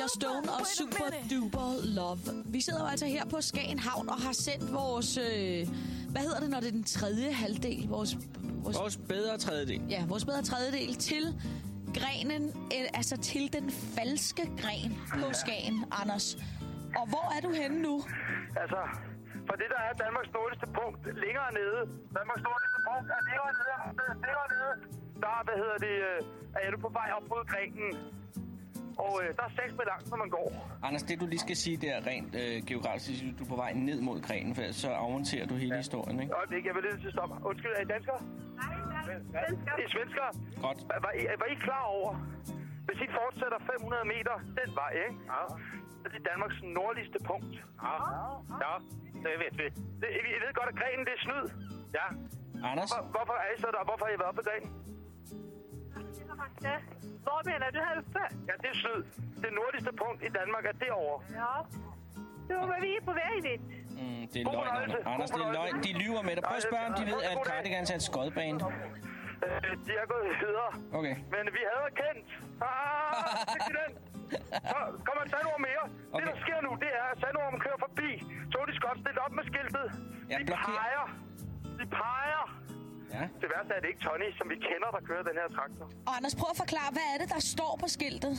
Speaker 3: Just Stone og Super Duper Love. Vi sidder jo altså her på Skagen Havn og har sendt vores... Øh, hvad hedder det, når det er den tredje halvdel? Vores, vores,
Speaker 4: Vores bedre tredjedel.
Speaker 3: ja, vores bedre tredjedel til grenen, øh, altså til den falske gren på Skagen, Anders. Og hvor er du henne nu?
Speaker 6: Altså, for det der er Danmarks nordligste punkt længere nede. Danmarks nordligste punkt er længere nede. Længere nede. Der, hvad hedder det, øh, er nu på vej op mod grenen. Og øh, der er seks med langt, når man går.
Speaker 4: Anders, det du lige skal sige, det er rent øh, geografisk. Du er på vej ned mod grenen, for så afmonterer du hele ja. historien, ikke?
Speaker 6: Øjeblik, jeg vil lige til at stoppe. Undskyld, er I danskere? Nej, I er svenskere?
Speaker 4: Godt.
Speaker 6: Var, var, I, var I klar over, hvis I fortsætter 500 meter den vej, ikke? Ja. Så er det Danmarks nordligste punkt. Ja. Ja, det ved vi. Det, I, I ved godt, at grenen det er snyd. Ja.
Speaker 4: Anders,
Speaker 6: Hvor, hvorfor er I så der? Hvorfor har I været på grenen?
Speaker 5: Ja. Hvor mener du halvfem?
Speaker 6: Ja, det er snyd. Det nordligste punkt i Danmark er derovre.
Speaker 5: Ja. Det var vi er på vej dit.
Speaker 4: mm, det er løgn. Anders. Anders, det er løgn. De lyver med dig. Prøv at spørge, om de ved, at Cardigans er et skodband.
Speaker 6: Øh, de er gået videre.
Speaker 4: Okay.
Speaker 6: Men vi havde kendt. Ah, det er den. Så kommer en sandorm mere. Okay. Det, der sker nu, det er, at sandormen kører forbi. Tony Scott stille op med skiltet.
Speaker 4: Ja,
Speaker 6: de
Speaker 4: blokér.
Speaker 6: peger. De peger.
Speaker 4: Ja.
Speaker 6: Det værste er, at det ikke Tony, som vi kender, der kører den her traktor.
Speaker 3: Og Anders, prøv at forklare, hvad er det, der står på skiltet?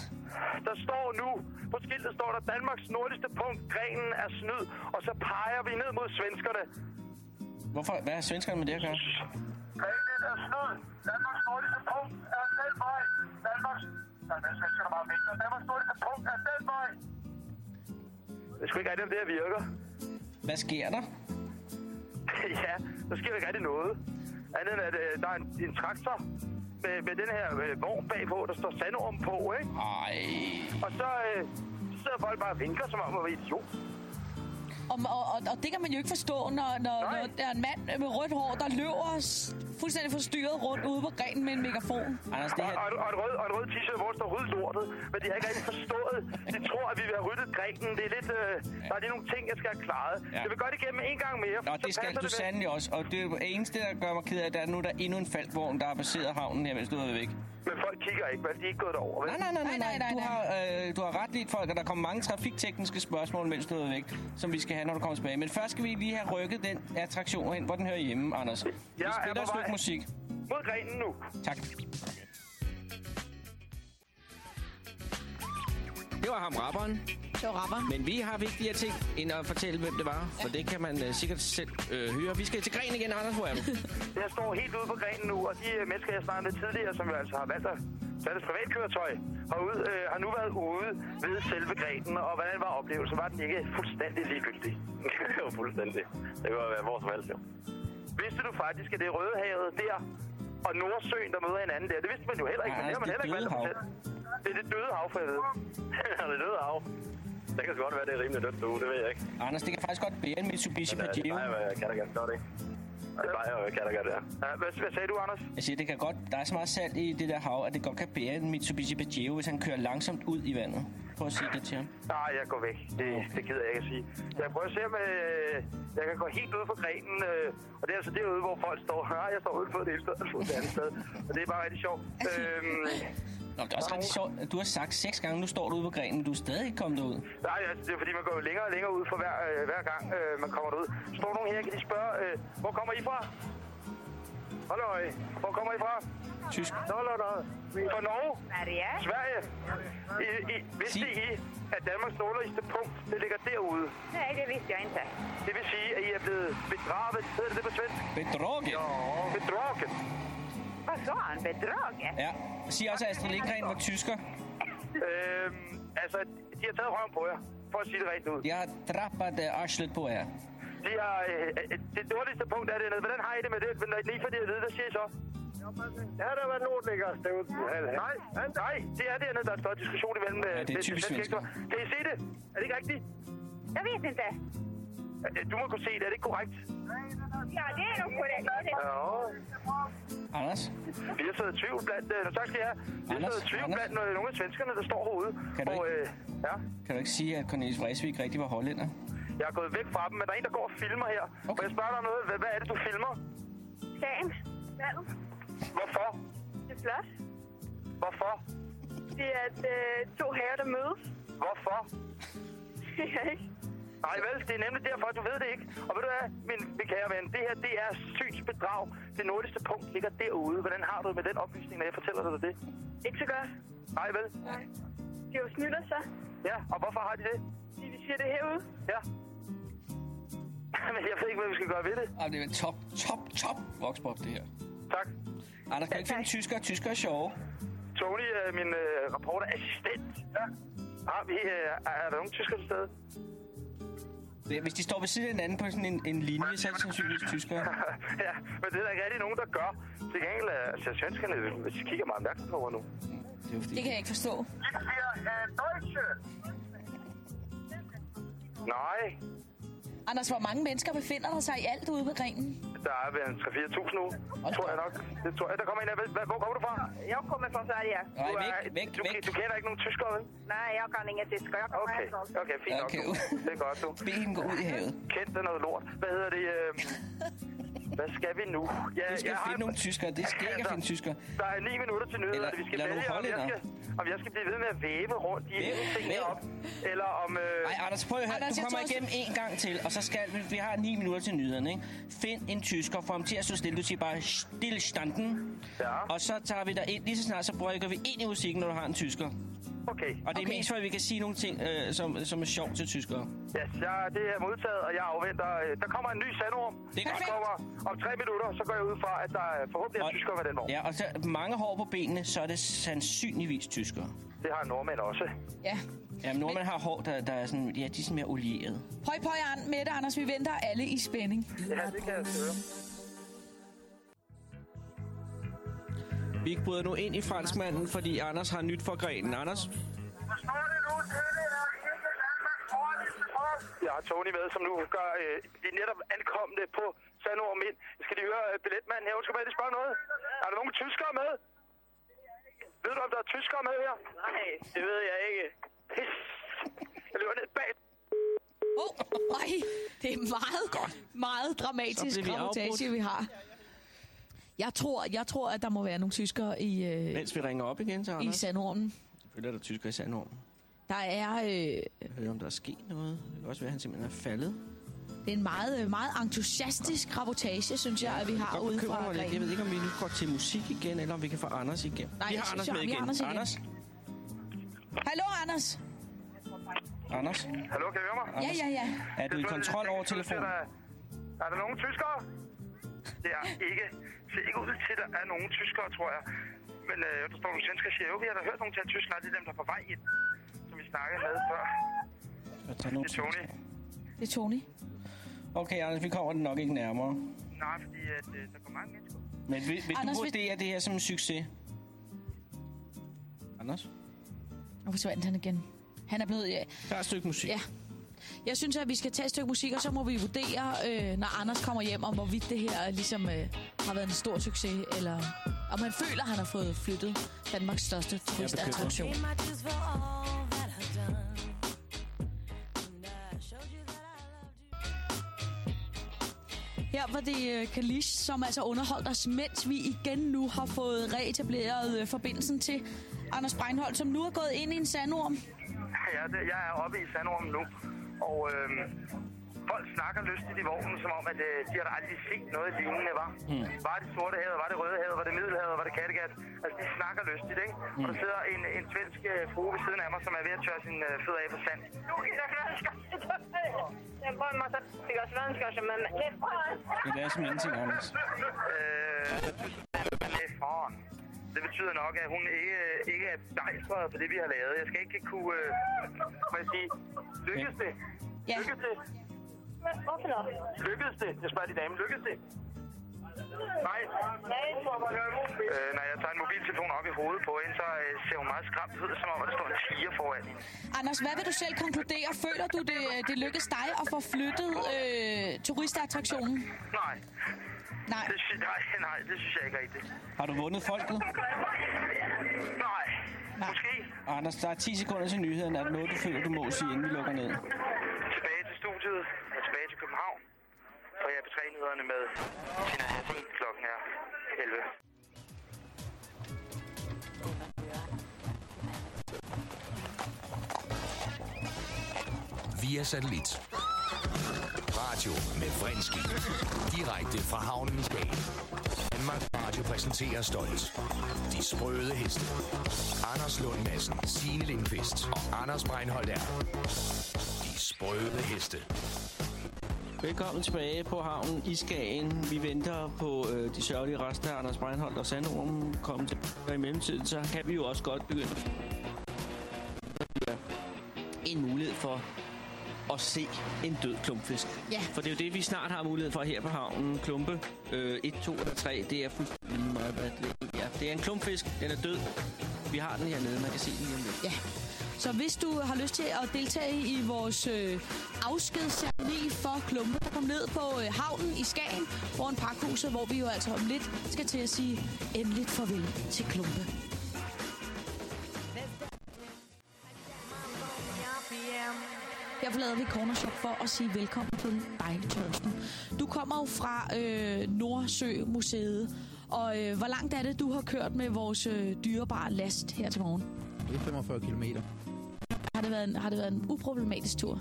Speaker 6: Der står nu, på skiltet står der, Danmarks nordligste punkt, grenen er snyd. Og så peger vi ned mod svenskerne.
Speaker 4: Hvorfor? Hvad har svenskerne med det at gøre?
Speaker 6: Grenen er snyd. Danmarks nordligste punkt er den vej. Danmarks... Der er svenskerne meget mindre. Danmarks nordligste punkt er den vej. Det er sgu ikke rigtigt, om det her virker.
Speaker 4: Hvad sker der?
Speaker 6: ja, der sker ikke rigtig noget. Andet end, at øh, der er en, en traktor med, med den her øh, vogn bagpå, der står sandorm på, ikke?
Speaker 4: Ej.
Speaker 6: Og så, øh, så sidder folk bare og vinker, som om man var idiot.
Speaker 3: Og, og, og, og det kan man jo ikke forstå, når, når,
Speaker 6: Nej.
Speaker 3: når der er en mand med rødt hår, der løber fuldstændig forstyrret rundt ude på grenen med en megafon.
Speaker 4: Anders, det
Speaker 6: Og,
Speaker 4: her...
Speaker 6: og, og, en rød, og en rød t-shirt, hvor der står ryd lortet. Men de har ikke rigtig forstået. De tror, at vi vil have ryddet grenen. Det er lidt... Øh, der er lige nogle ting, jeg skal have klaret.
Speaker 4: Ja.
Speaker 6: Jeg vil gøre det igennem en gang mere.
Speaker 4: Nå, det skal du sandelig også. Og det eneste, der gør mig ked af, det er, at nu er der endnu en faldvogn, der har passeret havnen her, mens du er væk.
Speaker 6: Men folk kigger ikke, vel? De er ikke gået derover, vel?
Speaker 4: Nej, nej, nej, nej,
Speaker 3: Nej.
Speaker 4: Du har, øh, du har ret i, folk, at der kommer mange trafiktekniske spørgsmål, mens du er væk, som vi skal have, når du kommer tilbage. Men først skal vi lige have rykket den attraktion hen, hvor den hører hjemme, Anders. Vi
Speaker 6: Jeg er
Speaker 4: spiller et stykke musik.
Speaker 6: Mod grenen nu.
Speaker 4: Tak. Det var ham, rapperen.
Speaker 3: Sjov rapper.
Speaker 4: Men vi har vigtigere ting, end at fortælle, hvem det var. For det kan man uh, sikkert selv uh, høre. Vi skal til gren igen, Anders. Hvor er du?
Speaker 6: Jeg står helt ude på grenen nu, og de øh, mennesker, jeg snakkede med tidligere, som jo altså har valgt at tage det privatkøretøj, har, ude, øh, har nu været ude ved selve grenen, og hvordan var oplevelsen? Var den ikke fuldstændig ligegyldig?
Speaker 9: det var fuldstændig. Det kunne være som helst, jo.
Speaker 6: Vidste du faktisk, at det er Rødehavet der, og Nordsøen, der møder hinanden der? Det vidste man jo heller ikke, men det har man heller
Speaker 4: det
Speaker 6: ikke
Speaker 4: er
Speaker 6: fortælle. Det er det døde hav, for jeg ved.
Speaker 9: det er døde hav. Det kan godt være, det er rimelig dødt derude, det ved jeg ikke.
Speaker 4: Anders, det kan faktisk godt bære en Mitsubishi
Speaker 9: øh, det
Speaker 4: Pajero.
Speaker 9: plejer at være Kattegat, gør det ikke? Det plejer at være Kattegat, ja.
Speaker 6: Hvad, hvad sagde du, Anders?
Speaker 4: Jeg siger, det kan godt, der er så meget salt i det der hav, at det godt kan bære en Mitsubishi Pajero, hvis han kører langsomt ud i vandet. Prøv at sige det til ham.
Speaker 6: Nej, jeg går væk. Det, det gider jeg ikke at sige. Jeg prøver at se, om øh, jeg kan gå helt ude på grenen. Øh, og det er altså derude, hvor folk står. Nej, jeg står ude på det ene sted, og det andet sted. Og det er bare rigtig sjovt. Øhm,
Speaker 4: Nå, det er også rigtig sjovt. Du har sagt seks gange, nu står du ude på grenen, men du er stadig ikke kommet derud.
Speaker 6: nej, altså, det er fordi, man går længere og længere ud for hver, øh, hver gang, øh, man kommer derud. Står nogen her, kan de spørge, øh, hvor kommer I fra? Hallo, hvor kommer I fra?
Speaker 4: Tysk.
Speaker 6: Nå, nå, nå. Fra Norge?
Speaker 5: Sverige.
Speaker 6: Sverige? I, I, vidste. I, at Danmarks nordligste punkt, det ligger derude?
Speaker 5: Nej, det visste jag inte.
Speaker 6: Det vil sige, at I er blevet bedraget. Hedder det det på svensk?
Speaker 4: Bedraget?
Speaker 6: Bedraget.
Speaker 5: Sa han? Bedraget?
Speaker 4: Ja. Sig også, at Astrid Lindgren var tysker.
Speaker 6: Øhm, altså, de har taget røven på jer, for at sige det rent ud.
Speaker 4: Jeg har drappet uh, arslet på jer.
Speaker 6: De har, øh, øh, det nordligste punkt er dernede. Hvordan har I det med det? Men lige for det at vide, hvad siger I så?
Speaker 9: Ja, der var nordliggerst derude.
Speaker 6: Nej, nej, det er dernede, der er en større diskussion imellem. øh,
Speaker 4: Ja, det er typisk svensker.
Speaker 6: Kan I se det? Er det ikke rigtigt?
Speaker 5: Jag vet inte.
Speaker 6: Øh, Du må kunne se det, er det ikke korrekt?
Speaker 5: Ja, det är nog korrekt.
Speaker 6: Ja.
Speaker 4: Anders?
Speaker 6: Vi har taget tvivl blandt, øh, tak skal jeg. Vi har taget tvivl
Speaker 4: Anders?
Speaker 6: blandt øh, nogle af svenskerne, der står herude.
Speaker 4: Kan du
Speaker 6: og, øh, ja,
Speaker 4: Kan du ikke sige, at Cornelis Vreeswijk rigtig var hollænder?
Speaker 6: jeg er gået væk fra dem, men der er en, der går og filmer her. Okay. Og jeg spørger dig noget. Hvad, hvad er det, du filmer?
Speaker 5: Sagen.
Speaker 6: Hvorfor?
Speaker 5: Det er flot.
Speaker 6: Hvorfor?
Speaker 5: Det er at, øh, to herrer, der mødes.
Speaker 6: Hvorfor?
Speaker 5: Det er ikke.
Speaker 6: Nej, vel, det er nemlig derfor, du ved det ikke. Og ved du hvad, min, min kære ven, det her, det er synsbedrag. Det nordligste punkt ligger derude. Hvordan har du det med den oplysning, når jeg fortæller dig det?
Speaker 5: Ikke så godt.
Speaker 6: Nej, vel?
Speaker 5: Nej. De har jo snydt os så.
Speaker 6: Ja, og hvorfor har de det?
Speaker 5: Fordi vi siger det herude.
Speaker 6: Ja. Men jeg ved ikke, hvad vi skal gøre ved det.
Speaker 4: Ah, det er en top, top, top voxpop, det her.
Speaker 6: Tak.
Speaker 4: Anders, kan du ikke finde tysker? Tysker er sjove.
Speaker 6: Tony, øh, min øh, rapporterassistent. Ja. Har vi, øh, er der nogen tysker til stede?
Speaker 4: Det- Hvis de står ved siden af hinanden på sådan en, en linje, så er det sandsynligvis tyskere.
Speaker 6: ja, men det er der ikke rigtig nogen, der gør. Til gengæld er altså, svenskerne, hvis de kigger meget opmærksomt over nu.
Speaker 4: Det er
Speaker 3: kan jeg ikke forstå.
Speaker 6: Nej,
Speaker 3: Anders, hvor mange mennesker befinder der sig i alt ude på grenen?
Speaker 6: Der er en 3-4.000 nu, tror jeg nok. Det tror jeg. Der kommer en af, hvor kommer du fra?
Speaker 5: Jag kommer från Sverige.
Speaker 4: Nej,
Speaker 6: Du, er-
Speaker 4: væk, væk,
Speaker 6: du,
Speaker 4: væk.
Speaker 6: du kender ikke nogen tyskere, vel?
Speaker 5: Nej, jag kan inget tyska. Jag kommer
Speaker 6: Okay, okay, fint nok.
Speaker 4: Okay.
Speaker 6: du. Det er godt, du.
Speaker 4: Bed hende gå ud i havet.
Speaker 6: Kendt er noget lort. Hvad hedder det? Øh... Hvad skal vi nu? Ja,
Speaker 4: Du skal
Speaker 6: jeg har-
Speaker 4: finde nogle tyskere. Det skal ikke at finde tyskere.
Speaker 6: Der er ni minutter til nyheder,
Speaker 4: Eller-
Speaker 6: og vi skal vælge, om jeg, skal, om jeg skal blive ved med at væve rundt i
Speaker 4: Væv,
Speaker 6: ting
Speaker 4: væv.
Speaker 6: op, eller om... Øh...
Speaker 4: Nej, Anders, prøv at høre.
Speaker 3: Anders,
Speaker 4: Du kommer igennem en gang til, og så skal vi... Vi har ni minutter til nyhederne, ikke? Find en tysker, få ham til at stå stille. Du siger bare stillstanden.
Speaker 6: Ja,
Speaker 4: Og så tager vi dig ind. Lige så snart, så brygger vi ind i musikken, når du har en tysker.
Speaker 6: Okay.
Speaker 4: Og det er
Speaker 3: Okay.
Speaker 4: mest for, at vi kan sige nogle ting, øh, som, som er sjovt til tyskere.
Speaker 6: Yes, ja, det er modtaget, og jeg afventer... Øh, der kommer en ny sandorm.
Speaker 4: Det er
Speaker 6: kommer om tre minutter, så går jeg ud fra, at der er forhåbentlig er
Speaker 4: Og-
Speaker 6: tyskere med den vogn.
Speaker 4: Ja, og så mange hår på benene, så er det sandsynligvis tyskere.
Speaker 6: Det har nordmænd også.
Speaker 3: Ja.
Speaker 4: Jamen, nordmænd har hår, der, der er sådan... Ja, de er sådan mere olieret.
Speaker 3: Pøj, pøj, An, Mette, Anders, vi venter alle i spænding.
Speaker 6: Ja, det kan jeg høre.
Speaker 4: Vi bryder nu ind i franskmanden, fordi Anders har nyt for grenen. Anders?
Speaker 6: Jeg har Tony med, som nu gør øh, de netop ankomne på Sandorm ind. Skal de høre øh, billetmanden her? Skal man lige spørge noget? Er der nogen tyskere med? Ved du, om der er tyskere med her? Nej, det ved jeg ikke. Pis. Jeg løber ned bag.
Speaker 3: Oh, ej, det er meget, meget
Speaker 4: Så
Speaker 3: dramatisk
Speaker 4: vi
Speaker 3: vi har. Jeg tror, jeg tror, at der må være nogle tyskere i, øh,
Speaker 4: Mens vi ringer op igen til
Speaker 3: i
Speaker 4: Anders.
Speaker 3: Sandormen.
Speaker 4: Selvfølgelig er der tyskere i Sandormen.
Speaker 3: Der er, øh,
Speaker 4: Jeg hører, om der er sket noget. Det kan også være, at han simpelthen er faldet.
Speaker 3: det er en meget, øh, meget entusiastisk rapportage, synes jeg, at vi har ude fra
Speaker 4: mig. Jeg ved ikke, om vi nu går til musik igen, eller om vi kan få Anders igen.
Speaker 3: Nej,
Speaker 4: vi har Anders med
Speaker 3: har
Speaker 4: igen.
Speaker 3: Anders igen.
Speaker 4: Anders?
Speaker 3: Hallo, Anders.
Speaker 4: Anders?
Speaker 6: Hallo, kan I høre mig?
Speaker 3: Ja, ja, ja.
Speaker 4: Er du i kontrol over telefonen?
Speaker 6: Er, er der nogen tyskere? Det er ikke. Det ser ikke ud til, at der er nogen tyskere, tror jeg. Men øh, der står nogle svensker og siger, jo, vi har da hørt nogle til tyskere. Det er dem, der er på vej ind, som vi snakkede med før. Det er Tony.
Speaker 3: Det er Tony.
Speaker 4: Okay, Anders, vi kommer den nok ikke nærmere.
Speaker 6: Nej, fordi at, øh, der går mange mennesker.
Speaker 4: Men vil, vil
Speaker 3: Anders,
Speaker 4: du
Speaker 3: vil-
Speaker 4: vurdere det her som en succes? Anders?
Speaker 3: Nu forsvandt han igen. Han er blevet... Ja,
Speaker 4: Der er et stykke musik.
Speaker 3: ja. Jeg synes, at vi skal tage et stykke musik, og så må vi vurdere, øh, når Anders kommer hjem, om hvorvidt det her ligesom øh, har været en stor succes, eller om han føler, at han har fået flyttet Danmarks største turistattraktion. Her var det øh, Kalish, som altså underholdt os, mens vi igen nu har fået reetableret øh, forbindelsen til Anders Breinholt, som nu er gået ind i en sandorm.
Speaker 6: Ja, det, jeg er oppe i Sandormen nu, og øh, folk snakker lystigt i vognen, som om, at øh, de har da aldrig set noget lignende, var. Mm. Var det sorte havet, var det røde havet, var det middelhavet, var det Kattegat? Altså, de snakker lystigt, ikke? Mm. Og der sidder en, en svensk øh, frue ved siden af mig, som er ved at tørre sine øh, fødder af på sand.
Speaker 5: Jag bara en massa tyska svenskar som är med.
Speaker 4: Det er som ingenting, Anders.
Speaker 6: Øh, det er foran. Det betyder nok, at hun ikke, ikke er begejstret for det, vi har lavet. Jeg skal ikke kunne, øh, hvad sige, lykkes det?
Speaker 3: Ja.
Speaker 6: Lykkes det?
Speaker 5: Vad för något?
Speaker 6: Lykkedes det? Jeg spørger de dame, lykkedes det? Nej.
Speaker 5: Nej.
Speaker 6: Øh, når jeg tager en mobiltelefon op i hovedet på hende, så øh, ser hun meget skræmt ud, som om der står en tiger foran hende.
Speaker 3: Anders, hvad vil du selv konkludere? Føler du, det, det lykkes dig at få flyttet øh, turistattraktionen?
Speaker 6: Nej.
Speaker 3: Nej.
Speaker 6: Det, sy- nej, nej, det synes jeg ikke rigtigt.
Speaker 4: Har du vundet folket?
Speaker 6: Nej. Måske.
Speaker 4: Anders, der er 10 sekunder til nyheden. Er der noget, du føler, du må sige, inden vi lukker ned?
Speaker 6: Tilbage til studiet og tilbage til København. For jeg er på trænyhederne med Tina Hassel. Klokken er 11.
Speaker 1: Via satellit. Radio med Vrindski. Direkte fra havnen i Skagen. Danmark Radio præsenterer stolt. De sprøde heste. Anders Lund Madsen, Signe Lindqvist og Anders Breinholt er. De sprøde heste.
Speaker 4: Velkommen tilbage på havnen i Skagen. Vi venter på øh, de sørgelige rester af Anders Breinholt og Sandorm komme til. Og i mellemtiden, så kan vi jo også godt begynde en mulighed for at se en død klumpfisk.
Speaker 3: Ja.
Speaker 4: For det er jo det, vi snart har mulighed for her på havnen. Klumpe øh, 1, 2 eller 3, det er fuldstændig meget, er. Ja, det er en klumpfisk, den er død. Vi har den hernede, man kan se den lige om lidt.
Speaker 3: Ja. Så hvis du har lyst til at deltage i vores øh, afskedsceremoni for klumpe, der kom ned på øh, havnen i Skagen foran pakhuset, hvor vi jo altså om lidt skal til at sige endeligt farvel til klumpe. Her forlader vi Corner Shop for at sige velkommen til dig, Torsten. Du kommer jo fra øh, Nordsø Museet, og øh, hvor langt er det, du har kørt med vores øh, dyrebare last her til morgen?
Speaker 10: Det er 45 km.
Speaker 3: Har det været en, har det været en uproblematisk tur?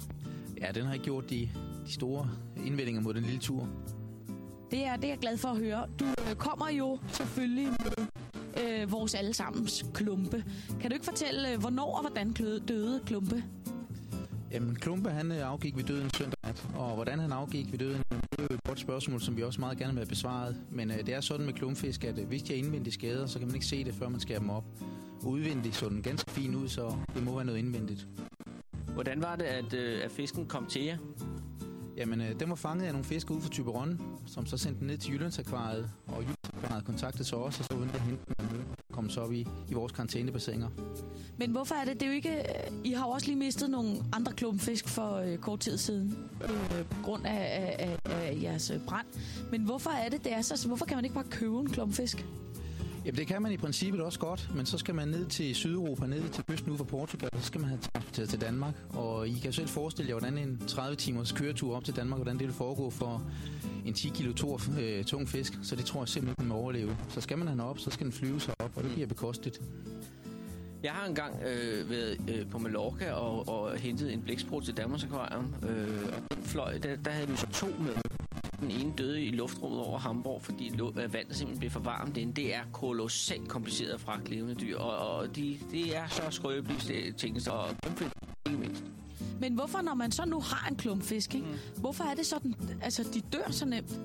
Speaker 10: Ja, den har ikke gjort de, de store indvendinger mod den lille tur.
Speaker 3: Det er, det er jeg glad for at høre. Du øh, kommer jo selvfølgelig med øh, vores allesammens klumpe. Kan du ikke fortælle, øh, hvornår og hvordan døde klumpe?
Speaker 10: Jamen, Klumpe han øh, afgik ved døden søndag nat, og hvordan han afgik ved døden, det er jo et godt spørgsmål, som vi også meget gerne vil have besvaret. Men øh, det er sådan med klumpfisk, at øh, hvis de har indvendige skader, så kan man ikke se det, før man skærer dem op. Udvendigt så den ganske fin ud, så det må være noget indvendigt.
Speaker 4: Hvordan var det, at, øh, at fisken kom til jer?
Speaker 10: Jamen, øh, den var fanget af nogle fisk ude fra Tyberon, som så sendte den ned til Jyllandsakvariet, og Jyllandsakvariet kontaktede så os, og så var og hente den og op i, i vores karantænebassiner.
Speaker 3: Men hvorfor er det? Det er jo ikke... Øh, I har jo også lige mistet nogle andre klumpfisk for øh, kort tid siden, øh, på grund af, af, af, af jeres øh, brand. Men hvorfor er det, det er så? Hvorfor kan man ikke bare købe en klumpfisk?
Speaker 10: Jamen, det kan man i princippet også godt, men så skal man ned til Sydeuropa, ned til kysten ude for Portugal, så skal man have transporteret til Danmark. Og I kan selv forestille jer, hvordan en 30 timers køretur op til Danmark, hvordan det vil foregå for en 10 kilo tor, øh, tung fisk. Så det tror jeg simpelthen ikke, man overleve. Så skal man have den op, så skal den flyve sig op, og det bliver bekostet.
Speaker 4: Jeg har engang øh, været øh, på Mallorca og, og hentet en blæksprut til Danmarks Akvarium. Øh, og den fløj, der, der havde vi så to med. Den ene døde i luftrummet over Hamburg, fordi øh, vandet simpelthen blev for varmt inde. Det er kolossalt kompliceret at fragte levende dyr, og, og de, det er så skrøbelige ting, så ikke mindst.
Speaker 3: Men hvorfor, når man så nu har en klumpfisk, ikke? Mm. hvorfor er det sådan, altså de dør så nemt?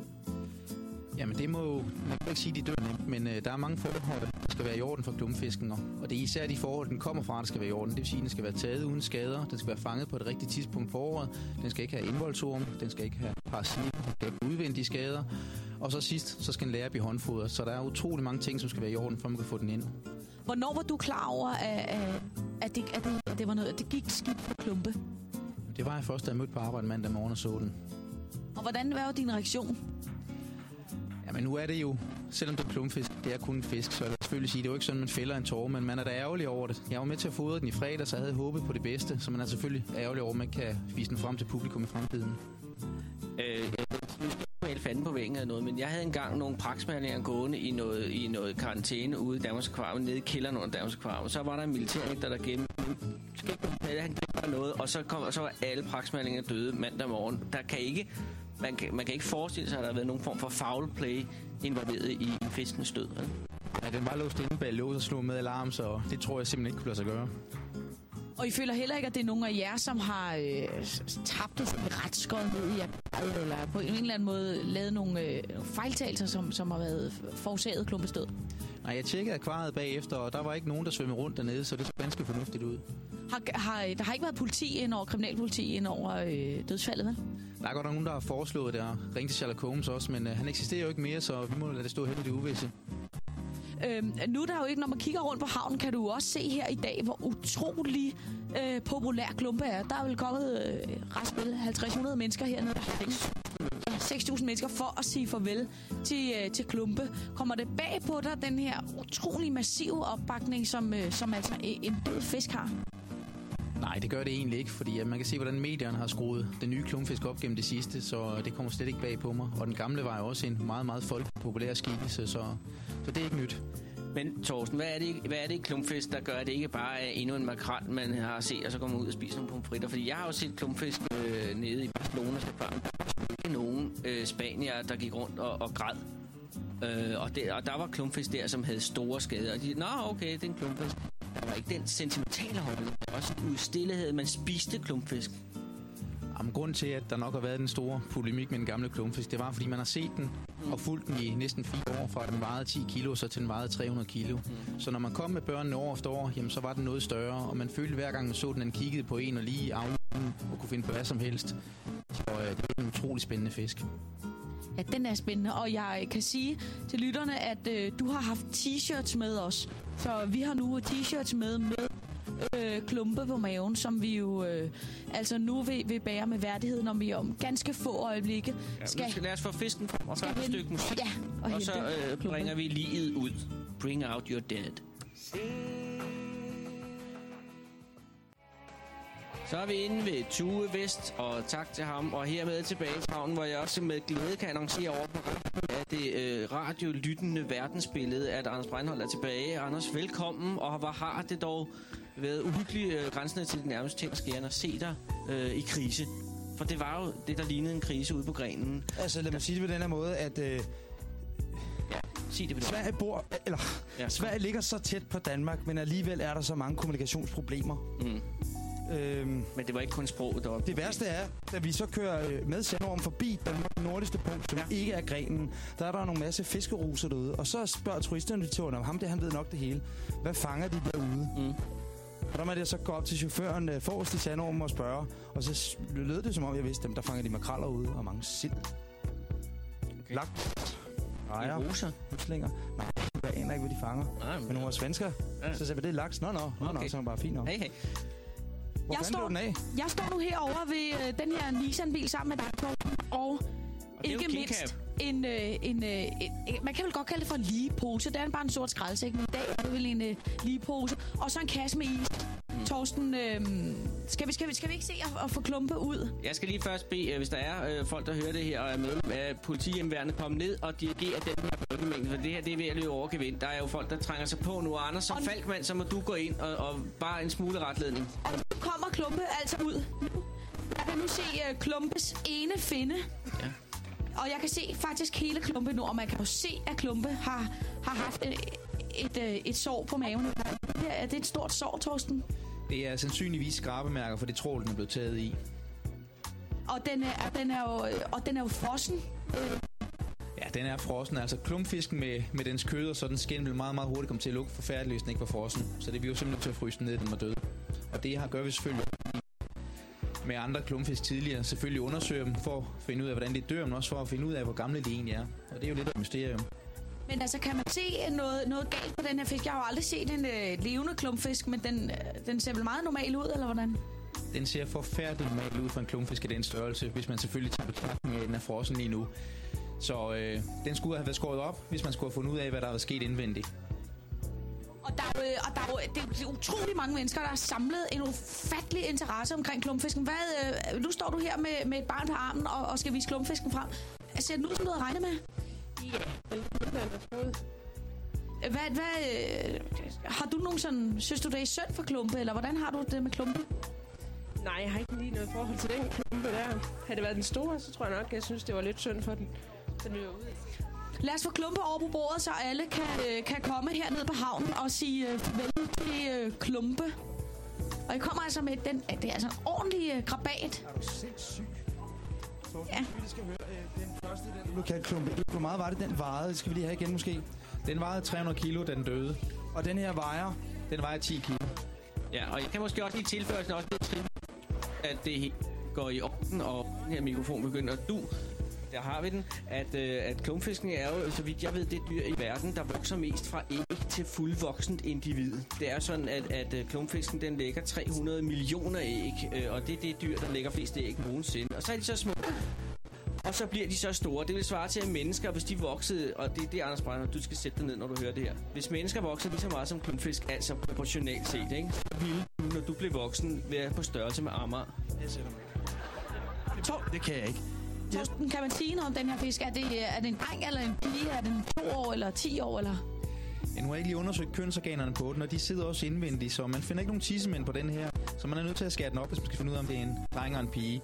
Speaker 10: Jamen det må man kan ikke sige, de dør nemt, men øh, der er mange forhold, der skal være i orden for klumpfisken. Og, det er især de forhold, den kommer fra, der skal være i orden. Det vil sige, at den skal være taget uden skader, den skal være fanget på et rigtigt tidspunkt på året, den skal ikke have indvoldsorm, den skal ikke have parasitter, den skal ikke udvendige skader. Og så sidst, så skal den lære at blive håndfodret. Så der er utrolig mange ting, som skal være i orden, for man kan få den ind.
Speaker 3: Hvornår var du klar over, at, at, at, det, at, det, at det var noget, at det gik skidt på klumpe?
Speaker 10: Det var jeg først, da jeg mødte på arbejde mandag morgen og så den.
Speaker 3: Og hvordan var din reaktion?
Speaker 10: Men nu er det jo, selvom det er klumpfisk, det er kun en fisk, så jeg vil selvfølgelig sige, det er jo ikke sådan, man fælder en tårer, men man er da ærgerlig over det. Jeg var med til at fodre den i fredag, så jeg havde håbet på det bedste, så man er selvfølgelig ærgerlig over, at man kan vise den frem til publikum i fremtiden.
Speaker 4: Øh, jeg fanden på vingen eller noget, men jeg havde engang nogle praksmærlinger gående i noget, i noget karantæne ude i Danmarks Akvarium, nede i kælderen under Danmarks Akvarium. Så var der en militærnægter, der gennem han gjorde noget, og så, kom, og så var alle praksmærlinger døde mandag morgen. Der kan ikke, man, kan, man kan ikke forestille sig, at der har været nogen form for foul play involveret i fiskens død. Eller?
Speaker 10: Ja, den var låst inde bag lås og slog med alarm, så det tror jeg simpelthen ikke kunne lade sig gøre.
Speaker 3: Og I føler heller ikke, at det er nogen af jer, som har øh, tabt det ret skåret ned i akvariet, eller på en eller anden måde lavet nogle øh, fejltagelser, som, som har været forårsaget klumpestød?
Speaker 10: Nej, jeg tjekkede akvariet bagefter, og der var ikke nogen, der svømmede rundt dernede, så det så ganske fornuftigt ud.
Speaker 3: Har, har, der har ikke været politi ind over, kriminalpoliti ind over øh, dødsfaldet, vel?
Speaker 10: Der er godt nogen, der har foreslået det, og ringt til Sherlock Holmes også, men øh, han eksisterer jo ikke mere, så vi må lade det stå hen i det uvisse.
Speaker 3: Øhm, nu er der jo ikke, når man kigger rundt på havnen, kan du også se her i dag, hvor utrolig øh, populær Klumpe er. Der er vel kommet øh, resten 50-100 mennesker hernede. 6.000 mennesker for at sige farvel til, øh, til Klumpe. Kommer det bag på dig, den her utrolig massive opbakning, som, øh, som altså en død fisk har?
Speaker 10: Nej, det gør det egentlig ikke, fordi at man kan se, hvordan medierne har skruet den nye klumfisk op gennem det sidste, så det kommer slet ikke bag på mig. Og den gamle var jo også en meget, meget folkepopulær skikkelse, så, så det er ikke nyt.
Speaker 4: Men Thorsten, hvad er det, hvad er det i klumpfisk, der gør, at det ikke bare er endnu en makrel, man har set, og så kommer ud og spiser nogle pomfritter? Fordi jeg har jo set klumpfisk øh, nede i Barcelona, så der var ikke nogen øh, spanier, der gik rundt og, og græd. Øh, og, der, og der var klumpfisk der, som havde store skader. Og de nå okay, det er en klumpfisk. Der var ikke den sentimentale holdning. Der var også en stillhed, man spiste klumpfisk.
Speaker 10: Jamen, grunden til, at der nok har været den store polemik med den gamle klumpfisk, det var, fordi man har set den og fulgt den i næsten fire år, fra den vejede 10 kilo, så til den vejede 300 kilo. Mm. Så når man kom med børnene år efter år, jamen, så var den noget større, og man følte hver gang, man så den, den kiggede på en og lige af og kunne finde på hvad som helst. Så øh, det er en utrolig spændende fisk.
Speaker 3: Ja, den er spændende, og jeg kan sige til lytterne, at øh, du har haft t-shirts med os. Så vi har nu t-shirts med med øh, klumpe på maven, som vi jo øh, altså nu vil, vil bære med værdighed, når vi om ganske få øjeblikke
Speaker 4: ja, skal... skal lad os få fisken frem og så et stykke musik.
Speaker 3: Ja,
Speaker 4: og, og så øh, bringer vi livet ud. Bring out your dead. Så er vi inde ved Tue Vest, og tak til ham. Og hermed tilbage til havnen, hvor jeg også med glæde kan annoncere over på at det øh, radiolyttende verdensbillede, at Anders Breinholt er tilbage. Anders, velkommen, og hvor har det dog været uhyggeligt øh, grænsende til det nærmest ting skærende at se dig øh, i krise. For det var jo det, der lignede en krise ude på grenen.
Speaker 2: Altså, lad mig sige det på den her måde, at... Øh,
Speaker 4: ja, sig det
Speaker 2: Sverige bor... Eller, ja, Sverige ligger så tæt på Danmark, men alligevel er der så mange kommunikationsproblemer. Mm.
Speaker 4: Øhm, Men det var ikke kun sproget deroppe.
Speaker 2: Det værste er, da vi så kører øh, med Sandorm forbi Danmarks nordligste punkt, som ja. ikke er grenen, der er der nogle masse fiskeruser derude. Og så spørger turisterne til om ham det han ved nok det hele. Hvad fanger de derude? Mm. Og der må jeg så gå op til chaufføren øh, forrest i Sandorm og spørge. Og så lød det som om, jeg vidste dem, der fanger de makraller ude og mange sild. Okay. Lagt.
Speaker 4: Rejer. Roser?
Speaker 2: Udslinger. Nej, jeg aner ikke, hvad de fanger. Nej, men, men nogle er svensker. Ja. Så sagde jeg, det er laks. Nå, nå, nå, okay. nå, så er bare fint nok.
Speaker 4: Hey, hey.
Speaker 3: Hvor jeg står, den af? jeg står nu herovre ved øh, den her Nissan-bil sammen med dig, og, og ikke mindst en, øh, en, øh, en, man kan vel godt kalde det for en lige pose. Det er bare en sort skraldsæk, men i dag er det vel en øh, lige pose. Og så en kasse med is. Mm. Torsten, øh, skal, vi, skal, vi, skal vi ikke se at, at få klumpe ud?
Speaker 4: Jeg skal lige først bede, øh, hvis der er øh, folk, der hører det her og er med af politihjemværende, komme ned og dirigere den her bølgemængde. For det her det er ved at løbe overgevind. Der er jo folk, der trænger sig på nu. Og Anders, som Falkmand, så må du gå ind og, og bare en smule retledning.
Speaker 3: Og nu kommer klumpe altså ud. Jeg kan nu se uh, klumpes ene finde. Ja. Og jeg kan se faktisk hele klumpe nu, og man kan jo se, at klumpe har, har haft et, et, et, et sår på maven. Det er det et stort sår, Torsten?
Speaker 10: Det er sandsynligvis skrabemærker for det trål, den er blevet taget i.
Speaker 3: Og den er, den er, jo, og den er jo frossen.
Speaker 10: Ja, den er frossen. Altså klumpfisken med, med dens kød og sådan skin vil meget, meget hurtigt komme til at lugte forfærdeligt, hvis den ikke var frossen. Så det er vi jo simpelthen til at fryse den ned, den var død. Og det her gør vi selvfølgelig med andre klumpfisk tidligere. Selvfølgelig undersøger dem for at finde ud af, hvordan de dør, men også for at finde ud af, hvor gamle de egentlig er. Og det er jo lidt af et mysterium.
Speaker 3: Men altså, kan man se noget, noget galt på den her fisk? Jeg har jo aldrig set en øh, levende klumpfisk, men den, øh, den ser vel meget normal ud, eller hvordan?
Speaker 10: Den ser forfærdeligt normalt ud for en klumpfisk af den størrelse, hvis man selvfølgelig tager betragtning af, at den er frossen lige nu. Så øh, den skulle have været skåret op, hvis man skulle have fundet ud af, hvad der var sket indvendigt.
Speaker 3: Og der er jo, øh, og der er jo det, er- utrolig mange mennesker, der har samlet en ufattelig interesse omkring klumpfisken. Hvad, øh, nu står du her med, med et barn på armen og, og skal vise klumpfisken frem. Ser den ud som noget at regne med?
Speaker 11: Ja, den er der
Speaker 3: Hvad, hvad, øh, har du nogen sådan, synes du det er synd for klumpe, eller hvordan har du det med klumpe?
Speaker 11: Nej, jeg har ikke lige noget forhold til den klumpe der. Havde det været den store, så tror jeg nok, jeg synes, det var lidt synd for den. Den løber ud.
Speaker 3: Lad os få klumpe over på bordet, så alle kan, øh, kan komme herned på havnen og sige øh, farvel til øh, klumpe. Og I kommer altså med den, det er altså en ordentlig øh, krabat.
Speaker 2: Er du sindssyg? Så
Speaker 3: Ja.
Speaker 2: vi skal høre øh, den første, den du kaldte klumpe. Hvor meget var det, den vejede? Det skal vi lige have igen måske.
Speaker 10: Den vejede 300 kilo, den døde.
Speaker 2: Og den her vejer?
Speaker 10: Den vejer 10 kilo.
Speaker 4: Ja, og jeg kan måske også lige tilføje sådan også det trin, at det går i orden, og den her mikrofon begynder at du. Der har vi den, at, øh, at klumpfisken er jo, så vidt jeg ved, det dyr i verden, der vokser mest fra æg til fuldvoksent individ. Det er sådan, at, at øh, klumpfisken den lægger 300 millioner æg, øh, og det er det dyr, der lægger flest æg nogensinde. Og så er de så små, og så bliver de så store. Det vil svare til, at mennesker, hvis de voksede, og det er det, Anders Brænder, du skal sætte dig ned, når du hører det her. Hvis mennesker vokser lige så meget som klumpfisk, altså proportionalt set, ikke? så ville du, når du blev voksen, være på størrelse med Amager.
Speaker 2: Jeg sætter mig. Det kan jeg ikke.
Speaker 3: Torsten, kan man sige noget om den her fisk? Er det, er det en dreng eller en pige? Er den to år eller 10 år? Eller?
Speaker 10: Ja, nu har jeg ikke lige undersøgt kønsorganerne på den, og de sidder også indvendigt, så man finder ikke nogen tissemænd på den her. Så man er nødt til at skære den op, hvis man skal finde ud af, om det er en dreng og en pige.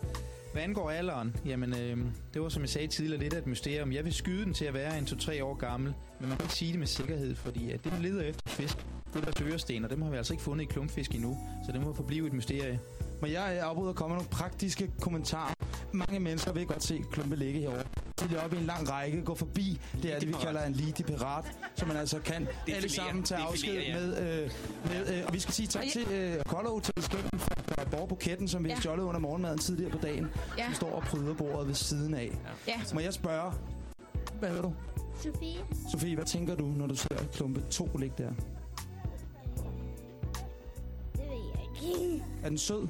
Speaker 10: Hvad angår alderen, jamen øh, det var som jeg sagde tidligere lidt af et mysterium. Jeg vil skyde den til at være en 2-3 år gammel, men man kan ikke sige det med sikkerhed, fordi at det man leder efter fisk, det er deres øresten, og dem har vi altså ikke fundet i klumpfisk endnu, så det må forblive et mysterie.
Speaker 2: Må jeg øh, afbryde og komme med nogle praktiske kommentarer? Mange mennesker vil godt se klumpe ligge herovre. Stille op i en lang række, gå forbi. Det er det, vi kalder en lidiparat, som man altså kan alle
Speaker 4: Defilere.
Speaker 2: sammen tage afsked
Speaker 4: Defilere, ja.
Speaker 2: med. Øh, med øh, og vi skal sige tak til øh, Kolder Hotel Skænden fra Borg-buketten, som vi har
Speaker 3: Ja.
Speaker 2: stjålet under morgenmaden tidligere på dagen.
Speaker 3: Ja.
Speaker 2: Som står og pryder bordet ved siden af.
Speaker 3: Ja.
Speaker 2: Må jeg spørge, hvad hedder du?
Speaker 12: Sofie?
Speaker 2: Sofie, hvad tænker du, når du ser klumpe 2 ligge der?
Speaker 12: Det ved jeg ikke.
Speaker 2: Er den sød?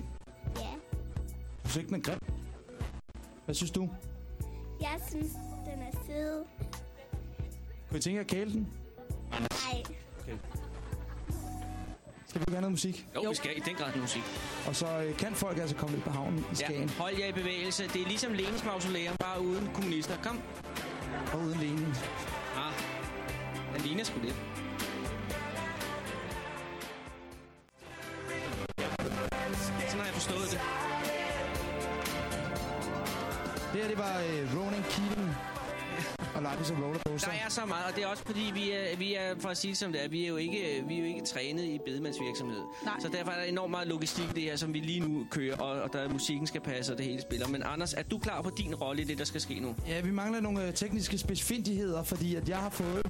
Speaker 2: Du synes ikke, den er grim? Hvad synes du?
Speaker 12: Jeg synes, den er sød.
Speaker 2: Kunne I tænke jer at kæle den?
Speaker 12: Nej.
Speaker 2: Skal vi have noget musik?
Speaker 4: Jo, jo. vi skal i den grad musik.
Speaker 2: Og så øh, kan folk altså komme lidt på havnen i Skagen.
Speaker 4: Ja, hold jer i bevægelse. Det er ligesom Lenins mausoleum, bare uden kommunister. Kom.
Speaker 2: Og uden Lenin.
Speaker 4: Ah, den ligner sgu lidt.
Speaker 2: Var øh, Ronan Keating og Life is a Roller Coaster.
Speaker 4: Der er så meget, og det er også fordi, vi er, vi er for at sige det som det er, vi er jo ikke, vi er jo ikke trænet i bedemandsvirksomhed.
Speaker 3: Nej.
Speaker 4: Så derfor er der enormt meget logistik det her, som vi lige nu kører, og, og der musikken skal passe, og det hele spiller. Men Anders, er du klar på din rolle i det, der skal ske nu?
Speaker 2: Ja, vi mangler nogle øh, tekniske specifindigheder, fordi at jeg har fået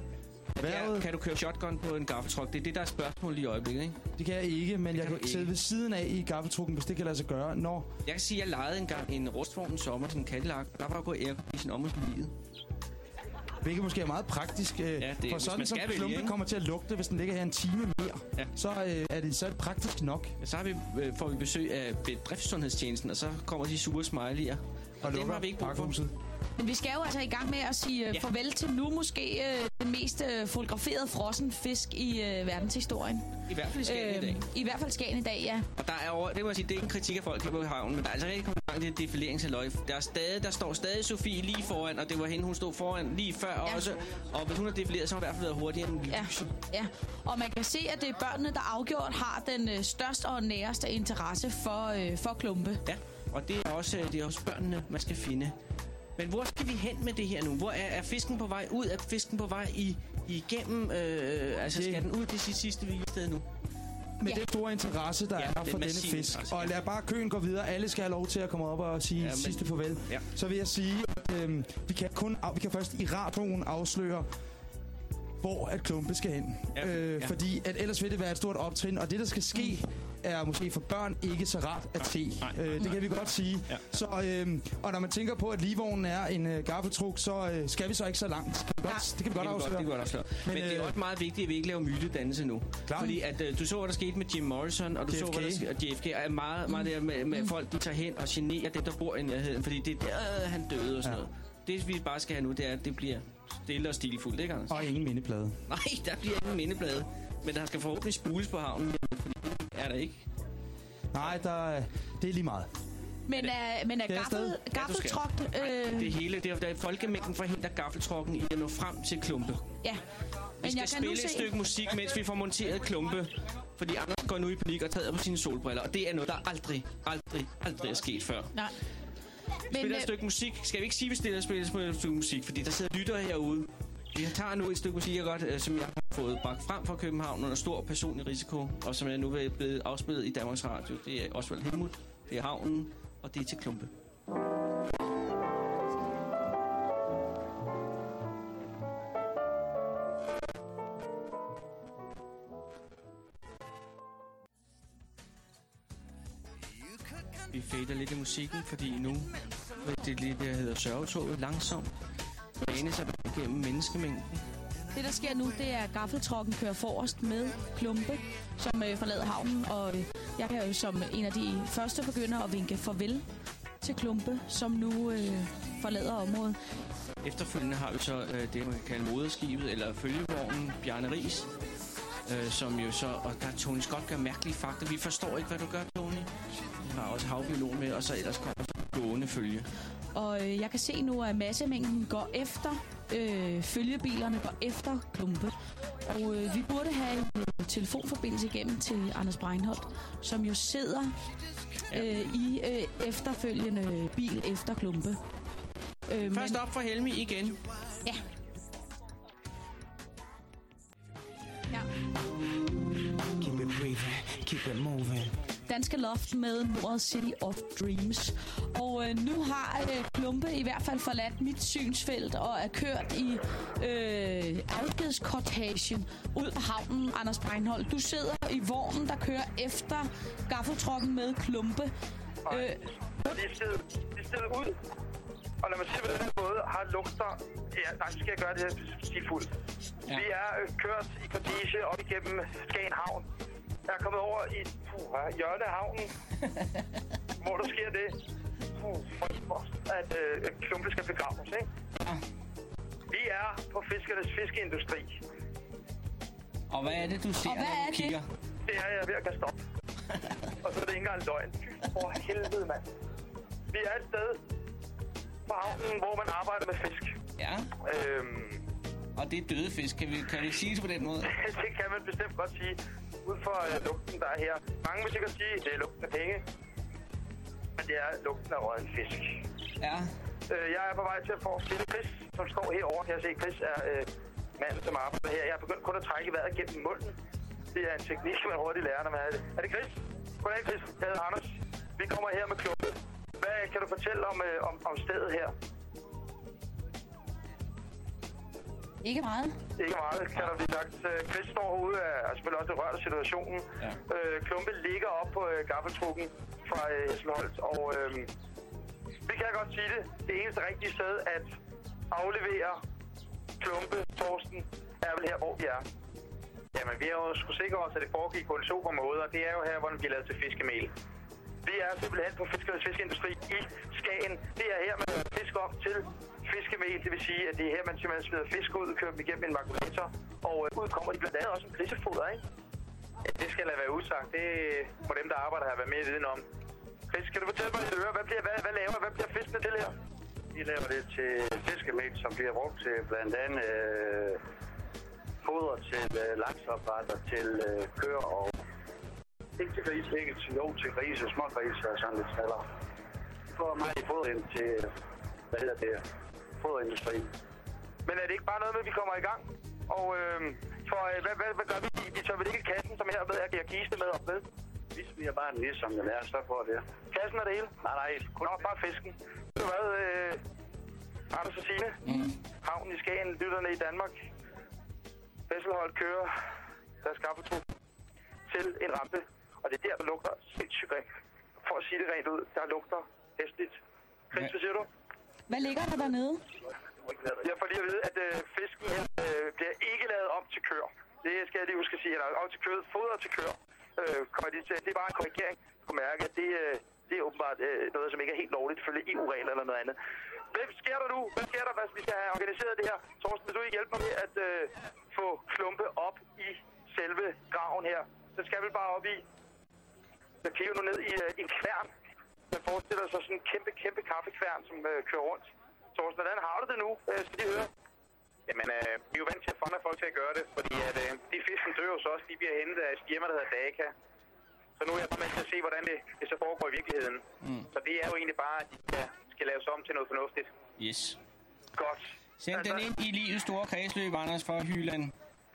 Speaker 4: Ja,
Speaker 2: været...
Speaker 4: kan du køre shotgun på en gaffeltruck? Det er det, der er spørgsmålet i øjeblikket, ikke?
Speaker 2: Det kan jeg ikke, men jeg
Speaker 4: kan
Speaker 2: kan sidde ved siden af i gaffeltrukken, hvis det kan lade sig gøre, når...
Speaker 4: Jeg kan sige, at jeg lejede engang en rustvogn en sommer, sådan en Cadillac. Der var gået aircondition om i livet.
Speaker 2: Hvilket måske er meget praktisk, øh,
Speaker 4: Ja, det-
Speaker 2: for sådan som
Speaker 4: vælge,
Speaker 2: klumpe
Speaker 4: ikke?
Speaker 2: kommer til at lugte, hvis den ligger her en time mere,
Speaker 4: Ja.
Speaker 2: så øh, er det så er det praktisk nok.
Speaker 4: Så har vi, øh, får vi besøg af bedriftssundhedstjenesten, og så kommer de super smiley'er. Og, dem
Speaker 2: lukker
Speaker 4: har vi ikke brug for.
Speaker 3: Men vi skal jo altså i gang med at sige øh,
Speaker 4: Ja.
Speaker 3: farvel til nu måske øh, den mest øh, fotograferede frossen fisk i øh, verdenshistorien.
Speaker 4: I hvert fald Skagen i dag.
Speaker 3: I hvert fald Skagen i dag, ja.
Speaker 4: Og der er over, det må jeg sige, det er ikke en kritik af folk på havnen, men der er altså rigtig kommet langt i defileringsaløj. Der, er stadig, der står stadig Sofie lige foran, og det var hende, hun stod foran lige før
Speaker 3: Ja.
Speaker 4: også. Og hvis hun har defileret, så har hun i hvert fald været hurtigere end
Speaker 3: Ja,
Speaker 4: lyset.
Speaker 3: ja. Og man kan se, at det er børnene, der afgjort har den øh, største og næreste interesse for, øh, for klumpe.
Speaker 4: Ja, og det er, også, øh, det er også børnene, man skal finde. Men hvor skal vi hen med det her nu? Hvor er, er fisken på vej ud? Er fisken på vej i, igennem? Øh, altså,
Speaker 2: Det-
Speaker 4: skal den ud til sit sidste hvilested nu?
Speaker 2: med den store interesse, der
Speaker 4: Ja,
Speaker 2: ja, er for denne fisk.
Speaker 4: interesse,
Speaker 2: Og lad bare køen gå videre. Alle skal have lov til at komme op og sige
Speaker 4: Ja,
Speaker 2: ja,
Speaker 4: men-
Speaker 2: sidste farvel.
Speaker 4: Ja.
Speaker 2: Så vil jeg sige, at øhm, vi, kan kun, af- vi kan først i radioen afsløre, hvor at klumpe skal hen.
Speaker 4: Ja,
Speaker 2: Øh,
Speaker 4: ja.
Speaker 2: Fordi at ellers vil det være et stort optrin, og det, der skal ske, er måske for børn ikke så rart at se.
Speaker 4: nej.
Speaker 2: Øh, det kan vi godt sige.
Speaker 4: Ja.
Speaker 2: Så, øhm, og når man tænker på, at livvognen er en øh, gaffeltruk, så øh, skal vi så ikke så langt. Kan vi godt, det kan vi godt
Speaker 4: det,
Speaker 2: afsløre.
Speaker 4: godt, det kan godt afsløre. Men,
Speaker 2: Men,
Speaker 4: det er
Speaker 2: øh,
Speaker 4: også meget vigtigt, at vi ikke laver mytedannelse nu.
Speaker 2: Klar.
Speaker 4: Fordi at, øh, du så, hvad der skete med Jim Morrison, og du så,
Speaker 2: JFK.
Speaker 4: hvad der skete og JFK. Er meget, meget der med, med folk, de tager hen og generer dem, der bor i nærheden. Fordi det er der, han døde og sådan
Speaker 2: Ja.
Speaker 4: noget. Det, vi bare skal have nu, det er, at det bliver stille og stilfuldt, ikke Anders?
Speaker 2: Og ingen mindeplade.
Speaker 4: Nej, der bliver ingen mindeblade. Men der skal forhåbentlig spules på havnen, det er der ikke.
Speaker 2: Nej, der, er- det er lige meget.
Speaker 3: Men er, men er
Speaker 2: Det er
Speaker 3: gaffel,
Speaker 2: afsted.
Speaker 3: gaffeltruk... Øh,
Speaker 4: Det hele, det er, der er folkemængden forhindrer gaffeltrukken i at nå frem til klumpe.
Speaker 3: ja.
Speaker 4: Vi
Speaker 3: Men
Speaker 4: skal
Speaker 3: jeg kan
Speaker 4: spille
Speaker 3: nu
Speaker 4: et
Speaker 3: se...
Speaker 4: stykke musik, mens vi får monteret klumpe. Fordi Anders går nu i panik og tager på sine solbriller. Og det er noget, der aldrig, aldrig, aldrig er sket før.
Speaker 3: Nej.
Speaker 4: Vi
Speaker 3: Men,
Speaker 4: spiller et
Speaker 3: øh,
Speaker 4: stykke musik. Skal vi ikke sige, at vi stiller spiller et stykke musik? Fordi der sidder lyttere herude. Vi tager nu et stykke musik, jeg godt, øh, som jeg har fået bragt frem fra København under stor personlig risiko, og som er nu er blevet afspillet i Danmarks Radio. Det er Osvald Helmut, det er Havnen, og det er til Klumpe. Vi fader lidt i musikken, fordi nu er det lidt, der hedder sørgetoget langsomt. Bane sig igennem menneskemængden.
Speaker 3: Det, der sker nu, det er, at gaffeltrucken kører forrest med klumpe, som øh, forlader havnen. Og øh, jeg kan jo som en af de første begynde at vinke farvel til klumpe, som nu øh, forlader området.
Speaker 4: Efterfølgende har vi så øh, det, man kan kalde moderskibet, eller følgevognen Bjarne Ries, øh, som jo så, og der Tony Scott gør mærkelige fakta. Vi forstår ikke, hvad du gør, Tony. Vi har også havbiolog med, og så ellers kommer gående følge.
Speaker 3: Og øh, jeg kan se nu, at massemængden går efter, øh, følgebilerne går efter klumpe. Og øh, vi burde have en øh, telefonforbindelse igennem til Anders Breinholt, som jo sidder øh, i øh, efterfølgende bil efter klumpe. Øh,
Speaker 4: Først op for Helmi igen.
Speaker 3: Ja. Ja.
Speaker 13: Keep it breathing, keep it moving.
Speaker 3: Danske Loft med Nord City of Dreams. Og øh, nu har øh, Klumpe i hvert fald forladt mit synsfelt og er kørt i øh, afskedskortagen ud på havnen, Anders Breinholt. Du sidder i vognen, der kører efter gaffeltrukken med Klumpe. Øh,
Speaker 6: De er stedet, de er stedet ud. Og lad mig sige på den her måde, har lugter... Ja, nej, så skal jeg gøre det her stilfuldt. Ja. Vi er øh, kørt i kortige op igennem Skagen Havn. Jeg er kommet over i puh, Jørne Havnen, hvor der sker det, puh, for, at øh, klumpe skal begraves. Ikke? Vi er på fiskernes fiskeindustri.
Speaker 4: Og hvad er det, du ser,
Speaker 3: Og hvad er det?
Speaker 4: kigger?
Speaker 6: Det er jeg ved at kaste op. og så er det ikke engang løgn. Fy for helvede, mand. Vi er et sted på havnen, hvor man arbejder med fisk.
Speaker 4: Ja.
Speaker 6: Øhm,
Speaker 4: Og det er døde fisk. Kan vi, kan vi sige det på den måde?
Speaker 6: det kan man bestemt godt sige. Ud fra øh, lugten, der er her. Mange vil sikkert sige, at det er lugten af penge. Men det er lugten af røget fisk.
Speaker 4: Ja.
Speaker 6: Øh, jeg er på vej til at få finde Chris, som står herovre. Kan jeg se, Chris er øh, manden, som arbejder her. Jeg er begyndt kun at trække vejret gennem munden. Det er en teknik, man hurtigt lærer, når man er det. Er det Chris? Goddag, Chris. Jeg hedder Anders. Vi kommer her med klumme. Hvad kan du fortælle om, øh, om, om stedet her?
Speaker 3: Ikke meget.
Speaker 6: Ikke meget, kan der blive sagt. Øh, Chris står herude af, er selvfølgelig også rørt af situationen.
Speaker 4: Ja.
Speaker 6: Øh, Klumpe ligger op på øh, gaffeltrukken fra øh, Hesselholt, og øh, vi kan godt sige det. Det eneste rigtige sted at aflevere Klumpe, Torsten, er vel her, hvor vi er. Jamen, vi har jo skulle sikre os, at det foregik på en super måde, og det er jo her, hvor den bliver lavet til fiskemel. Vi er simpelthen på Fiskernes Fiskeindustri i Skagen. Det er her, man fisk op til fiskemel. Det vil sige, at det er her, man simpelthen smider fisk ud, kører dem igennem en makulator, og øh, ud kommer de blandt andet også en grisefoder, ikke? Ja, det skal lade være usagt. Det må dem, der arbejder her, være mere viden om. Chris, kan du fortælle mig lidt øre? Hvad, bliver, hvad, hvad laver, hvad bliver fiskene til her?
Speaker 14: Vi laver det til fiskemel, som bliver brugt til blandt andet øh, foder til øh, og til øh, køer og ikke til gris, ikke til, jo, til grise, små grise og sådan lidt smaller. Vi får meget i foder ind til, hvad hedder det, foderindustrien.
Speaker 6: Men er det ikke bare noget med, at vi kommer i gang? Og øh, For øh, hvad, hvad, hvad gør vi? Vi tager vel ikke kassen, som her ved, at jeg kiste med op med?
Speaker 14: Vi smider bare den lige, som den er, så får det.
Speaker 6: Kassen er det hele?
Speaker 14: Nej, nej.
Speaker 6: Kun Nå, bare fisken. Ved du hvad, øh, Anders og Signe? Mm. Havnen i Skagen, lytterne i Danmark. Vesselhold kører deres skaffetrup til en rampe. Og det er der, der lugter sindssygt rent. For at sige det rent ud, der lugter hæsligt. Chris, hvad siger du?
Speaker 3: Hvad ligger der dernede?
Speaker 6: Jeg får lige at vide, at øh, fisken her øh, bliver ikke lavet om til køer. Det skal jeg lige huske at sige. Eller om til kød, foder til køer. Øh, de til. Det er bare en korrigering. Du mærke, at det, øh, det er åbenbart øh, noget, som ikke er helt lovligt, ifølge EU-regler eller noget andet. Hvad sker der nu? Hvad sker der, hvis vi skal have organiseret det her? Torsten, vil du ikke hjælpe mig med at øh, få klumpe op i selve graven her? Så skal vi bare op i. Jeg kigger nu ned i øh, en kværn. Man forestiller sig sådan en kæmpe, kæmpe kaffekværn, som øh, kører rundt. Torsten, hvordan har du det nu? Øh, skal de høre?
Speaker 15: Jamen, øh, vi er jo vant til at fonde folk til at gøre det, fordi at, øh, de fisken dør jo så også, de bliver hentet af et firma, der hedder Daka. Så nu er jeg bare med til at se, hvordan det, det så foregår i virkeligheden.
Speaker 4: Mm.
Speaker 15: Så det er jo egentlig bare, at de skal, skal laves om til noget fornuftigt.
Speaker 4: Yes.
Speaker 6: Godt.
Speaker 4: Send den ind i livets store kredsløb, Anders, fra Hyland.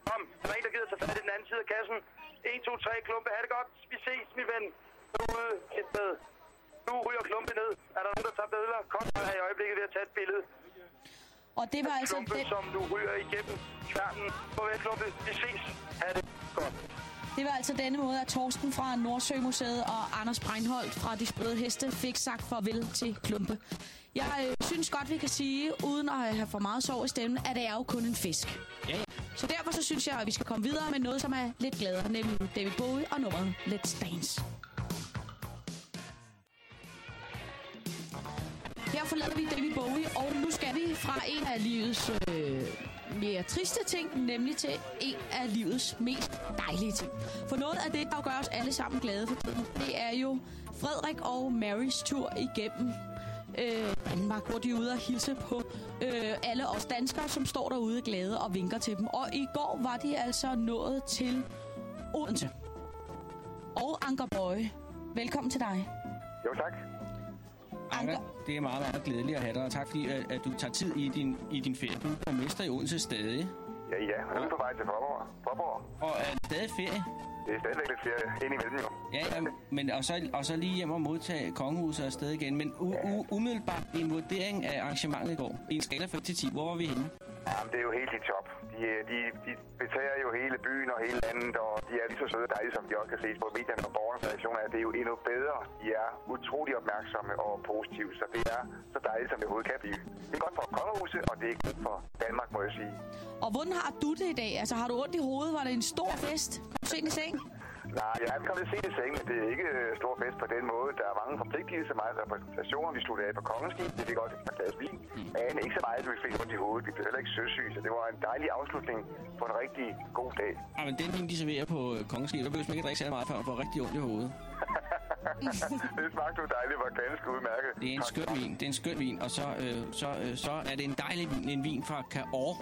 Speaker 6: Kom, der er en, der gider tage fat i den anden side af kassen. 1, 2, 3, klumpe. Ha' det godt. Vi ses, min ven. Derude et sted. Nu ryger klumpe ned. Er der nogen, der tager billeder? Kom her i øjeblikket ved at tage et billede.
Speaker 3: Og det var altså
Speaker 6: Klumpe,
Speaker 3: den,
Speaker 6: som nu ryger igennem kværnen. Farvel, klumpe. Vi ses. Ha' det godt.
Speaker 3: det var altså denne måde, at Torsten fra Nordsømuseet og Anders Breinholt fra De Sprøde Heste fik sagt farvel til Klumpe. Jeg øh, synes godt, vi kan sige, uden at have for meget sov i stemmen, at det er jo kun en fisk.
Speaker 4: Ja, ja.
Speaker 3: Så derfor så synes jeg, at vi skal komme videre med noget, som er lidt gladere, nemlig David Bowie og nummeret Let's Dance. Der forlader vi David Bowie, og nu skal vi fra en af livets øh, mere triste ting, nemlig til en af livets mest dejlige ting. For noget af det, der gør os alle sammen glade for tiden, det er jo Frederik og Marys tur igennem øh, Danmark, hvor de er ude og hilse på øh, alle os danskere, som står derude glade og vinker til dem. Og i går var de altså nået til Odense. Og Anker Bøje, velkommen til dig.
Speaker 8: Jo, tak.
Speaker 4: Anker, det er meget, meget glædeligt at have dig, og tak fordi, at, at du tager tid i din, i din ferie. Du er borgmester i Odense stadig.
Speaker 8: Ja, ja. Nu er på vej til Forborg. Forborg.
Speaker 4: Og er det stadig ferie?
Speaker 8: Det er stadigvæk lidt ferie indimellem jo.
Speaker 4: Ja, ja men, og, så, og så lige hjem og modtage kongehuset og sted igen. Men u, u, umiddelbart en vurdering af arrangementet i går, i en skala fra 1 til 10, hvor var vi henne?
Speaker 8: Jamen, det er jo helt i top. De, de, de betager jo hele byen og hele landet, og de er lige så søde og dejlige, som de også kan ses på medierne og borgernes reaktioner. at Det er jo endnu bedre. De er utrolig opmærksomme og positive, så det er så dejligt, som det overhovedet kan blive. Det er godt for kongehuset, og det er godt for Danmark, må jeg sige.
Speaker 3: Og hvordan har du det i dag? Altså, har du ondt i hovedet? Var det en stor fest? Kom sent i seng?
Speaker 8: Nej, jeg ikke kommet sent i seng, men det er ikke øh, stor fest på den måde. Der er mange forpligtelser, meget repræsentationer. Vi sluttede af på kongeskib, det fik også et glas vin. Men ikke så meget, at vi fik ondt i hovedet. Vi blev heller ikke søsyge, så det var en dejlig afslutning på en rigtig god dag.
Speaker 4: Ja, men den vin, de serverer på øh, kongeskib, der behøver man ikke drikke særlig meget, før man får rigtig ondt i hovedet.
Speaker 8: det smagte jo dejligt, var ganske udmærket.
Speaker 4: Det er en skøn vin, det er en skøn vin, og så, øh, så, øh, så er det en dejlig vin, en vin fra Cahors.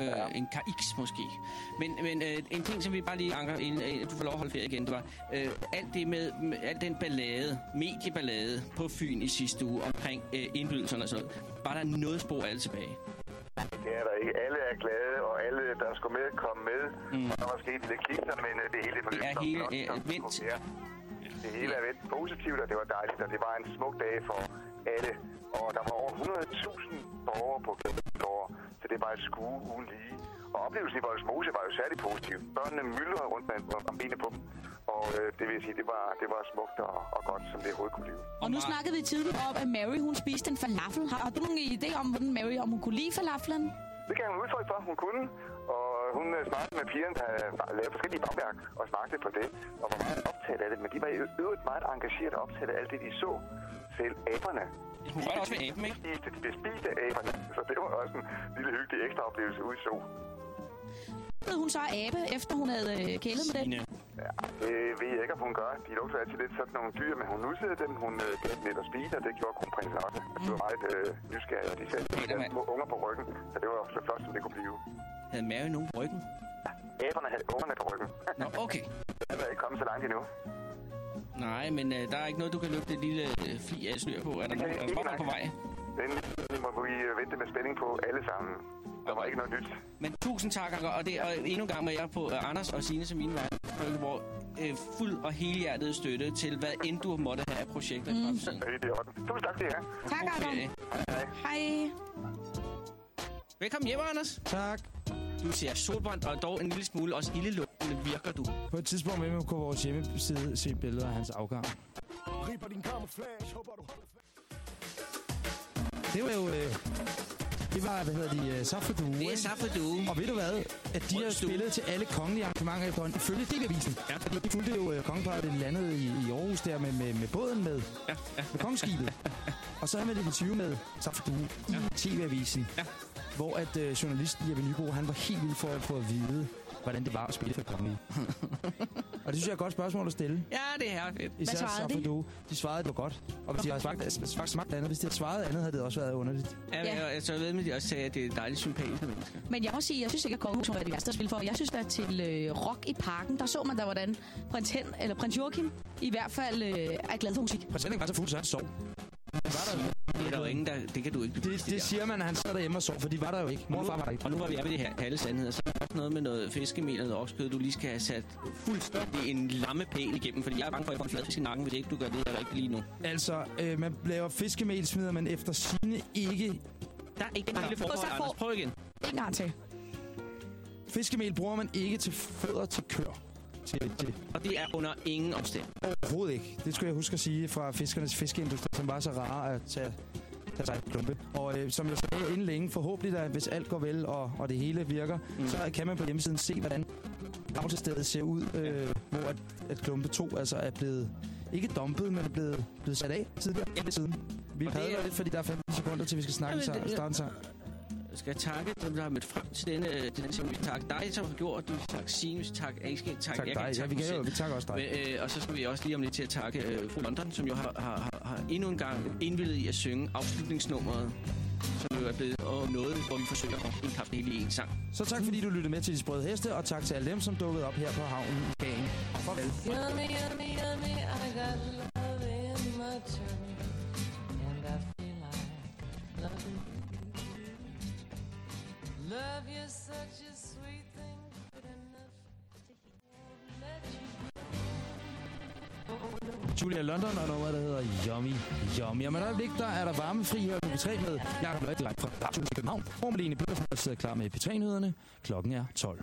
Speaker 4: Øh, ja. En KX måske. Men, men øh, en ting, som vi bare lige anker, inden øh, du får lov at holde ferie igen, det var øh, alt det med, med al den ballade, medieballade på Fyn i sidste uge omkring øh, indbydelserne og sådan noget. Var der noget spor alle tilbage?
Speaker 8: Det er der ikke. Alle er glade, og alle, der skulle med, kom med. Mm. Og der var sket lidt klister, men øh, det hele forløb.
Speaker 4: Det er hele øh, vendt.
Speaker 8: Ja. Det hele er vendt positivt, og det var dejligt, og det var en smuk dag for alle. Og der var over 100.000 borgere på Glædesgård, så det var et skue uden lige. Og oplevelsen i Voldsmose var jo særlig positiv. Børnene myldrede rundt med om benene på dem. Og øh, det vil jeg sige, det var, det var smukt og, og godt, som det overhovedet kunne blive.
Speaker 3: Og nu snakkede vi tidligere om, at Mary hun spiste en falafel. Har, har du nogen idé om, hvordan Mary, om hun kunne lide falaflen?
Speaker 8: Det kan hun udtrykke for, hun kunne. Hun øh, snakkede med pigerne, der havde lavet forskellige bagværk og smagte på det. Og var meget optaget af det. Men de var i øvrigt meget engageret og optaget af alt det, de så. Selv aberne.
Speaker 4: Hun var også ved aben, ikke?
Speaker 8: De, de, de spiste aberne, så det var også en lille hyggelig ekstra oplevelse ude i sol.
Speaker 3: Hun så abe, efter hun havde øh, kælet med den?
Speaker 8: Ja, det ved jeg ikke, om hun gør. De lugter altid lidt sådan nogle dyr, men hun nussede dem. Hun øh, gav dem lidt at spise, og det gjorde kronprinsen også. Mm. Det var meget øh, nysgerrig, og de satte de små unger på ryggen, så det var så flot, som det kunne blive.
Speaker 4: Havde Mary nogen på ryggen?
Speaker 8: Ja, aberne havde ungerne på ryggen.
Speaker 4: Nå, okay.
Speaker 8: Jeg er ikke kommet så langt endnu.
Speaker 4: Nej, men øh, der er ikke noget, du kan løfte et lille øh, fli af snør på. Er der, nogen, er der nogen på vej?
Speaker 8: Den må vi øh, vente med spænding på alle sammen. Der var ikke noget nyt.
Speaker 4: Men tusind tak. Og, det, og endnu en gang med jer på uh, Anders og Signe som mine værter. Hvor øh, fuld og helhjertet støtte til, hvad end du måtte have af projekter. Mm.
Speaker 8: Det er orden. Tusind tak til jer.
Speaker 3: Tak, Anker. Hej.
Speaker 4: Velkommen hjem, Anders.
Speaker 2: Tak.
Speaker 4: Du ser solbrændt og dog en lille smule også ildelugtende virker du.
Speaker 2: På et tidspunkt vil vi på vores hjemmeside se billeder af hans afgang.
Speaker 16: Ripper din camouflage, håber du holder
Speaker 2: Det var jo... Øh, det var, hvad hedder de, uh, Safadu.
Speaker 4: Det er Safadu.
Speaker 2: Og ved du hvad? At de har spillet til alle kongelige arrangementer efterhånden, ifølge TV-avisen.
Speaker 4: Ja.
Speaker 2: Fordi de fulgte jo uh, kongeparet, det landede i, i Aarhus der med, med, med båden med.
Speaker 4: Ja, ja.
Speaker 2: Med kongeskibet. og så havde man et interview med Safadu i TV-avisen.
Speaker 4: Ja.
Speaker 2: Hvor at uh, journalisten Jeppe Nybo, han var helt vild for at få at vide, hvordan det var at spille for kongelige. og det synes jeg er et godt spørgsmål at stille.
Speaker 4: Ja, det er fedt.
Speaker 2: Især Safadu. De svarede, at det var godt. Og hvis de havde smagt, smagt, smagt andet, hvis de havde svaret andet, havde det også været underligt.
Speaker 4: Ja, ja. Jeg, så ved med, at de også sagde, at det er dejligt sympatiske mennesker.
Speaker 3: Men jeg må sige, jeg synes ikke, at Kongehuset var det værste at spille for. Jeg synes, at til øh, Rock i Parken, der så man da, hvordan prins, Hen, eller prins Joachim i hvert fald øh, er glad for musik.
Speaker 2: Prins Henrik var så fuld, så han sov.
Speaker 4: Det er der jo ingen, der... Det kan du ikke
Speaker 2: Det, det siger man, at han sad derhjemme og sov, for de var der jo ikke. Mor og far var der ikke.
Speaker 4: Og nu var vi ved det her kalde sandheder, så er der også noget med noget fiskemel og noget oksekød, du lige skal have sat fuldstændig en lammepæl igennem, fordi jeg er bange for, at jeg får en fladfisk i nakken, hvis ikke du gør det her rigtigt lige nu.
Speaker 2: Altså, øh, man laver fiskemel, smider man efter sine ikke...
Speaker 4: Der er ikke den lille forhold, Anders. Prøv igen.
Speaker 3: En gang til.
Speaker 2: Fiskemel bruger man ikke til fødder til køer. Til, til.
Speaker 4: Og det er under ingen omstændighed.
Speaker 2: Overhovedet ikke. Det skulle jeg huske at sige fra fiskernes fiskeindustri, som var så rare at tage, tage sig en klumpe. Og øh, som jeg sagde inden længe, forhåbentlig, da, hvis alt går vel, og, og det hele virker, mm. så kan man på hjemmesiden se, hvordan aftilstedet ser ud, øh, hvor at, at klumpe 2 altså er blevet, ikke dumpet, men er blevet, blevet sat af tidligere ja. siden. Vi padler
Speaker 4: er-
Speaker 2: lidt, fordi der er 15 sekunder til, vi skal snakke sammen.
Speaker 4: det-
Speaker 2: Starte.
Speaker 4: Jeg skal takke dem, der har mødt frem til denne, øh, denne ting. Vi takke dig, som har gjort det. Vi skal takke Signe, vi takke... Skal takke,
Speaker 2: Tak
Speaker 4: jeg kan
Speaker 2: dig.
Speaker 4: ikke
Speaker 2: Ja,
Speaker 4: takke
Speaker 2: vi, kan jo, vi takker også dig.
Speaker 4: Men, øh, og så skal vi også lige om lidt til at takke øh, fru London, som jo har, har, har, har endnu en gang indvildet i at synge afslutningsnummeret, som jo er blevet og noget, hvor vi forsøger at indkapsle det hele i en sang.
Speaker 2: Så tak, fordi du lyttede med til De Sprøde Heste, og tak til alle dem, som dukkede op her på havnen i Skagen. Farvel.
Speaker 17: Yummy, yummy, yummy, I got love in my tummy. And I feel like loving you. Love you such a sweet thing, good enough to let you
Speaker 2: Julia London og noget, der hedder Yummy Yummy. Om et øjeblik, der er der varmefri her på P3 med Jakob Løg direkte fra Radio i København. Hvor Malene Petersen sidder klar med P3-nyhederne. Klokken er 12.